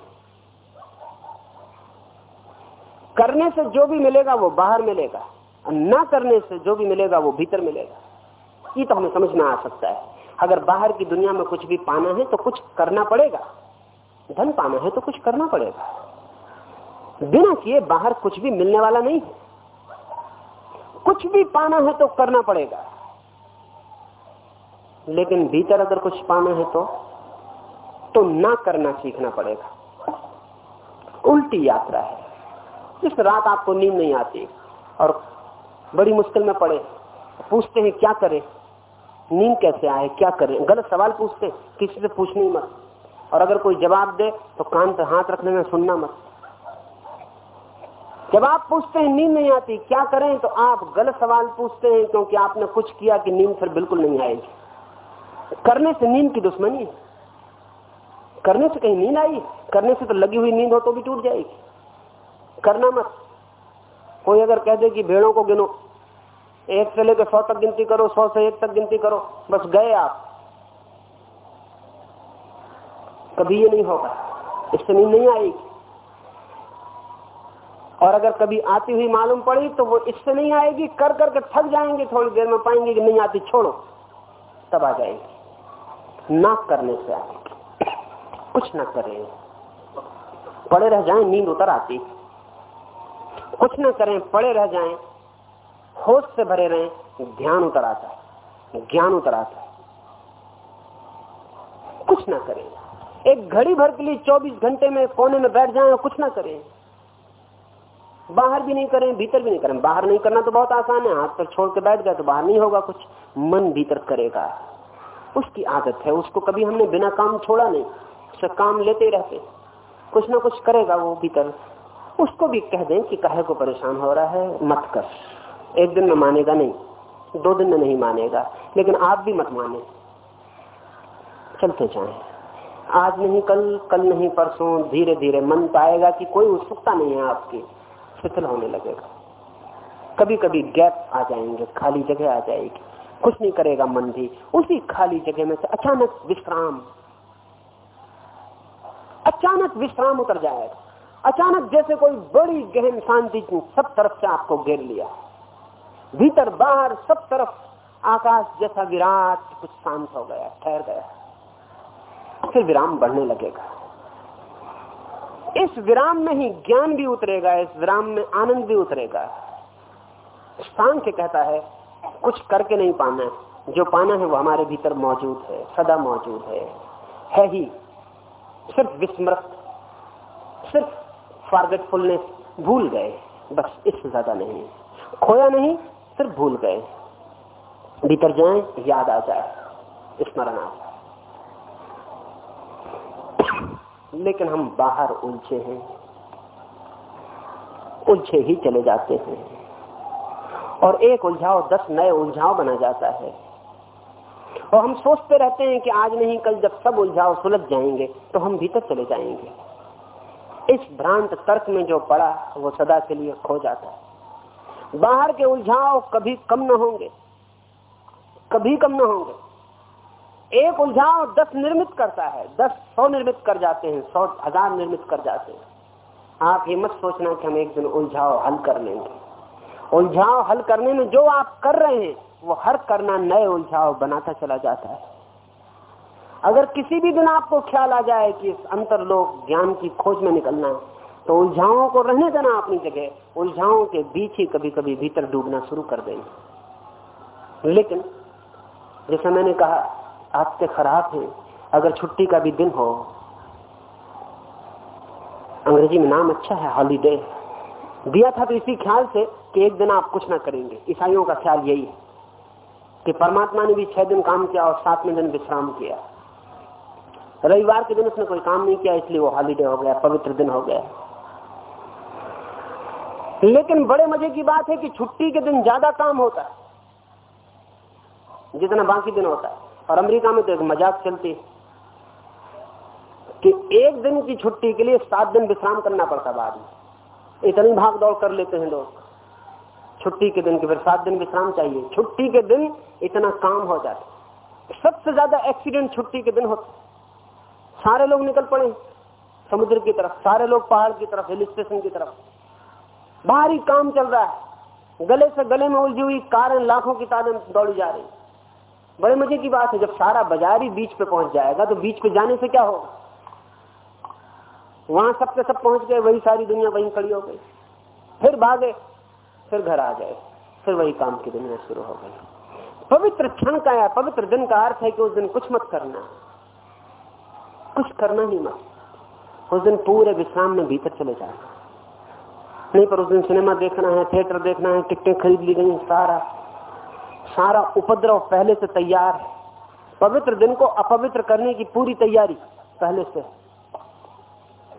करने से जो भी मिलेगा वो बाहर मिलेगा, और न करने से जो भी मिलेगा वो भीतर मिलेगा। ये तो हमें समझ में आ सकता है। अगर बाहर की दुनिया में कुछ भी पाना है तो कुछ करना पड़ेगा। धन पाना है तो कुछ करना पड़ेगा। बिना किए बाहर कुछ भी मिलने वाला नहीं है। कुछ भी पाना है तो करना पड़ेगा। लेकिन भीतर अगर कुछ पाना है तो तो ना करना सीखना पड़ेगा। उल्टी यात्रा है। जिस रात आपको नींद नहीं आती और बड़ी मुश्किल में पड़े, पूछते हैं, क्या करें? नींद कैसे आए? क्या करें? गलत सवाल पूछते किसी से पूछनी मत। और अगर कोई जवाब दे तो कान पर हाथ रखने में सुनना मत। जब आप पूछते हैं, नींद नहीं आती, क्या करें? तो आप गलत सवाल पूछते हैं, क्योंकि आपने कुछ किया कि नींद फिर बिल्कुल नहीं आएगी। करने से नींद की दुश्मनी है। करने से कहीं नींद आई? करने से तो लगी हुई नींद हो तो भी टूट जाएगी। करना मत। कोई अगर कह दे कि भेड़ों को गिनो, एक से लेकर सौ तक गिनती करो, सौ से एक तक गिनती करो, बस गए आप। कभी ये नहीं होगा। इससे नींद नहीं आएगी। और अगर कभी आती हुई मालूम पड़ी तो वो इससे नहीं आएगी। कर कर कर थक जाएँगे, थोड़ी देर में पाएँगे कि नहीं आती, छोड़ो। तब आ जाएगी। ना करने से आएगी। कुछ ना करें। पड़े रह जाएँ, नींद उतर आती। कुछ ना करें, पड़े रह जाएँ, होश से भरे रहे ध्यान उतर आता है। ज्ञान उतर आता है। कुछ ना करें। एक घड़ी भर के लिए 24 घंटे में कोने में बैठ जाए कुछ ना करें। बाहर भी नहीं करें, भीतर भी नहीं करें। बाहर नहीं करना तो बहुत आसान है। हाथ पर छोड़ के बैठ गए तो बाहर नहीं होगा कुछ। मन भीतर करेगा। उसकी आदत है। उसको कभी हमने बिना काम छोड़ा नहीं। उससे काम लेते रहते। कुछ ना कुछ करेगा वो भीतर। उसको भी कह दें कि कहे को परेशान हो रहा है, मत कर। एक दिन में मानेगा नहीं, दो दिन में नहीं मानेगा, लेकिन आप भी मत माने। चलते जाएँ। आज नहीं, कल कल नहीं, परसों धीरे धीरे मन पाएगा कि कोई उत्सुकता नहीं है आपकी, शिथिल होने लगेगा। कभी कभी गैप आ जाएँगे, खाली जगह आ जाएगी। कुछ नहीं करेगा मन भी, उसी खाली जगह में से अचानक विश्राम। अचानक विश्राम उतर जाएगा अचानक जैसे कोई बड़ी गहन शांति सब तरफ़ से आपको घेर लिया। भीतर बाहर सब तरफ़ आकाश जैसा विराट, कुछ शांत हो गया, ठहर गया। फिर विराम बढ़ने लगेगा। इस विराम में ही ज्ञान भी उतरेगा, इस विराम में आनंद भी उतरेगा। सांख्य कहता है, कुछ करके नहीं पाना। जो पाना है वो हमारे भीतर मौजूद है, सदा मौजूद है। है ही। सिर्फ़ विस्मृत सिर्फ़ फॉरगेटफुलनेस भूल गए। बस इससे ज़्यादा नहीं। खोया नहीं सिर्फ़ भूल गए। भीतर जाए, याद आ जाए। स्मरण आ जाए लेकिन हम बाहर उलझे हैं। उलझे ही चले जाते हैं। और एक उलझाव, दस नए उलझाव बना जाता है। और हम सोचते रहते हैं कि आज नहीं, कल जब सब उलझाव सुलझ जाएँगे तो हम भीतर चले जाएँगे। इस भ्रांत तर्क में जो पड़ा, वो सदा के लिए खो जाता है। बाहर के उलझाव कभी कम न होंगे। कभी कम न होंगे। एक उलझाव दस निर्मित करता है। दस सौ निर्मित कर जाते हैं, सौ हज़ार निर्मित कर जाते हैं। आप ये मत सोचना कि हम एक दिन उलझाव हल कर लेंगे। उलझाव हल करने में जो आप कर रहे हैं वो हर करना नए उलझाव बनाता चला जाता है। अगर किसी भी दिन आपको ख्याल आ जाए कि इस अंतरलोक ज्ञान की खोज में निकलना है तो उलझाओं को रहने देना अपनी जगह, उलझाओं के बीच ही कभी कभी भीतर डूबना शुरू कर देंगे लेकिन, जैसा मैंने कहा आपके खराब है, अगर छुट्टी का भी दिन हो, अंग्रेज़ी में नाम अच्छा है हॉलीडे दिया था तो इसी ख्याल से कि एक दिन आप कुछ ना करेंगे। ईसाइयों का ख्याल यही है। कि परमात्मा ने भी छह दिन काम किया और सातवें दिन विश्राम किया। रविवार के दिन उसने कोई काम नहीं किया, इसलिए वो हॉलीडे हो गया, पवित्र दिन हो गया। लेकिन बड़े मज़े की बात है कि छुट्टी के दिन ज़्यादा काम होता है, जितना बाकी दिन होता है। और अमेरिका में तो एक मज़ाक चलती है कि एक दिन की छुट्टी के लिए सात दिन विश्राम करना पड़ता बाद में। इतनी भाग दौड़ कर लेते हैं लोग। छुट्टी के दिन के, फिर सात दिन विश्राम चाहिए। छुट्टी के दिन इतना काम हो जाता सबसे ज़्यादा एक्सीडेंट छुट्टी के दिन होते सारे लोग निकल पड़े समुद्र की तरफ़, सारे लोग पहाड़ की तरफ़, हिल स्टेशन की तरफ़। बाहरी काम चल रहा है। गले से गले में उलझी हुई कारें लाखों की तादाद दौड़ी जा रही बड़े मज़े की बात है, जब सारा बाज़ार ही बीच पे पहुँच जाएगा तो बीच पे जाने से क्या होगा? वहाँ सबके सब पहुँच गए, वही सारी दुनिया वहीं खड़ी हो गई। फिर भागे। फिर घर आ गए। फिर वही काम की दुनिया शुरू हो गई। पवित्र क्षण का या पवित्र दिन का अर्थ है कि उस दिन कुछ मत करना। कुछ करना ही मत। उस दिन पूरे विश्राम में भीतर चले जाना। नहीं पर उस दिन सिनेमा देखना है, थिएटर देखना है, टिकटें खरीद ली गई, सारा सारा उपद्रव पहले से तैयार है। पवित्र दिन को अपवित्र करने की पूरी तैयारी पहले से।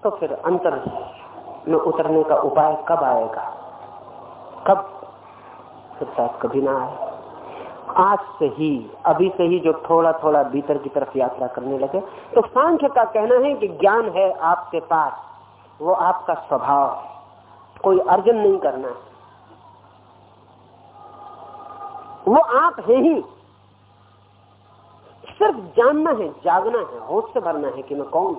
तो फिर अंतर में उतरने का उपाय कब आएगा? कब फिर शायद कभी ना आए। आज से ही, अभी से ही जो थोड़ा थोड़ा भीतर की तरफ़ यात्रा करने लगे तो सांख्य का कहना है कि ज्ञान है आपके पास, वो आपका स्वभाव कोई अर्जन नहीं करना है। वो आप है ही। सिर्फ़ जानना है, जागना है, होश से भरना है कि मैं कौन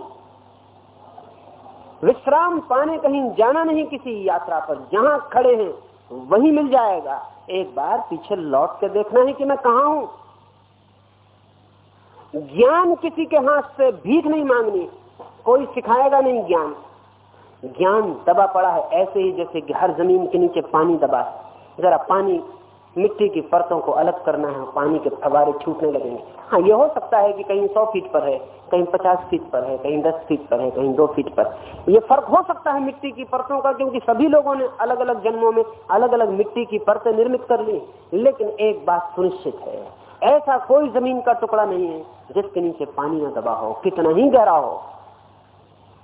विश्राम पाने कहीं जाना नहीं किसी यात्रा पर, जहाँ खड़े हैं वही मिल जाएगा। एक बार पीछे लौट के देखना है कि मैं कहा हूँ। ज्ञान किसी के हाथ से भीख नहीं मांगनी। कोई सिखाएगा नहीं ज्ञान। ज्ञान दबा पड़ा है, ऐसे ही जैसे हर ज़मीन के नीचे पानी दबा है। जरा पानी मिट्टी की परतों को अलग करना है, पानी के फवारे छूटने लगेंगे। हाँ ये हो सकता है कि कहीं सौ फीट पर है, कहीं पचास फीट पर है, कहीं दस फीट पर है, कहीं दो फीट पर। ये फ़र्क हो सकता है मिट्टी की परतों का, क्योंकि सभी लोगों ने अलग अलग जन्मों में अलग अलग मिट्टी की परतें निर्मित कर ली। लेकिन एक बात सुनिश्चित है, ऐसा कोई ज़मीन का टुकड़ा नहीं है जिसके नीचे पानी न दबा हो, कितना ही गहरा हो।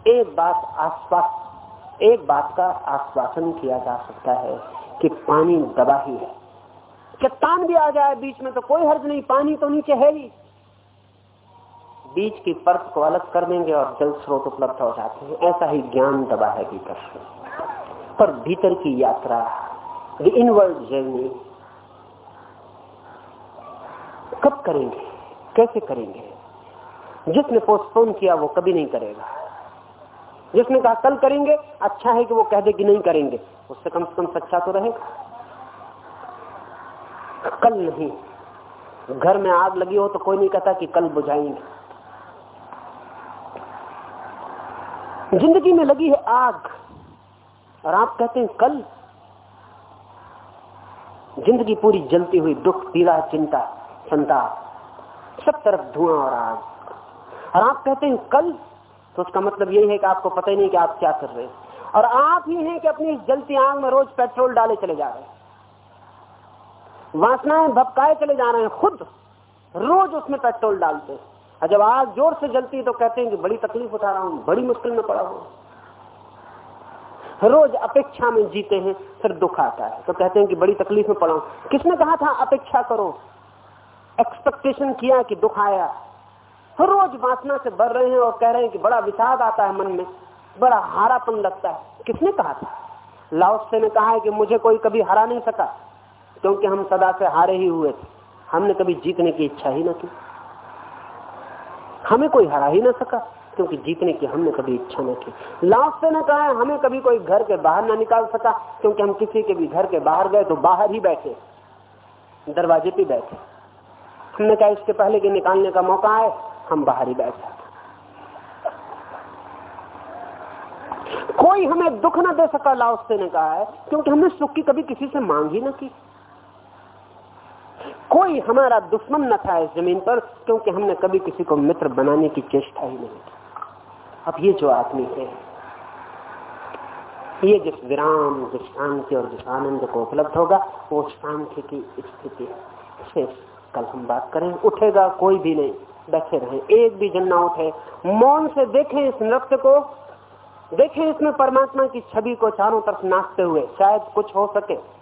एक बात आश्वास, एक बात का आश्वासन किया जा सकता है कि पानी दबा ही है। चट्टान भी आ जाए बीच में तो कोई हर्ज नहीं, पानी तो नीचे है ही। बीच की परत को अलग कर देंगे और जल स्रोत उपलब्ध हो जाते हैं। ऐसा ही ज्ञान दबा है भीतर पर भीतर की यात्रा द इनवर्ड जर्नी कब करेंगे? कैसे करेंगे? जिसने पोस्टपोन किया, वो कभी नहीं करेगा। जिसने कहा, कल करेंगे अच्छा है कि वो कह दे कि नहीं करेंगे, उससे कम से कम सच्चा तो रहेगा। कल नहीं घर में आग लगी हो तो कोई नहीं कहता कि कल बुझाएँगे। ज़िंदगी में लगी है आग। और आप कहते हैं कल। ज़िंदगी पूरी जलती हुई दुख, पीड़ा, चिंता, संताप, सब तरफ़ धुआँ और आग। और आप कहते हैं कल तो उसका मतलब यही है कि आपको पता ही नहीं कि आप क्या कर रहे हैं। और आप ही हैं कि अपनी जलती आग में रोज पेट्रोल डाले चले जा रहे हैं। वासनाएँ भपकाए चले जा रहे हैं, खुद रोज उसमें पेट्रोल डालते हैं। और जब आग ज़ोर से जलती है तो कहते हैं कि बड़ी तकलीफ़ उठा रहा हूँ, बड़ी मुश्किल में पड़ा हूँ। रोज अपेक्षा में जीते हैं, फिर दुख आता है। तो कहते हैं कि बड़ी तकलीफ़ में पड़ा हूँ। किसने कहा था, अपेक्षा करो। एक्सपेक्टेशन किया कि दुख आया। हर रोज वासना से भर रहे हैं और कह रहे हैं कि बड़ा विषाद आता है मन में, बड़ा हारापन लगता है। किसने कहा था? लाओसे ने कहा है कि मुझे कोई कभी हरा नहीं सका। क्योंकि हम सदा से हारे ही हुए थे। हमने कभी जीतने की इच्छा ही न की। हमें कोई हरा ही ना सका, क्योंकि जीतने की हमने कभी इच्छा न की। लाओसे ने कहा, हमें कभी कोई घर के बाहर ना निकाल सका, क्योंकि हम किसी के भी घर के बाहर गए तो बाहर ही बैठे। दरवाजे पे बैठे। हमने कहा, इसके पहले कि निकालने का मौका आए, हम बाहर ही बैठ कोई हमें दुख ना दे सका लाओसे ने कहा है, क्योंकि हमने सुख की कभी किसी से मांग ही ना की। कोई हमारा दुश्मन न था इस ज़मीन पर, क्योंकि हमने कभी किसी को मित्र बनाने की चेष्टा ही नहीं की। अब ये जो आदमी है, ये जिस विराम, जिस शांति और जिस आनंद को उपलब्ध होगा, वो शांति की स्थिति से कल हम बात करें, उठेगा कोई भी नहीं, बैठे रहे, एक भी जन ना उठे। मौन से देखें इस नृत्य को, देखें इसमें परमात्मा की छवि को चारों तरफ़ नाचते हुए, शायद कुछ हो सके।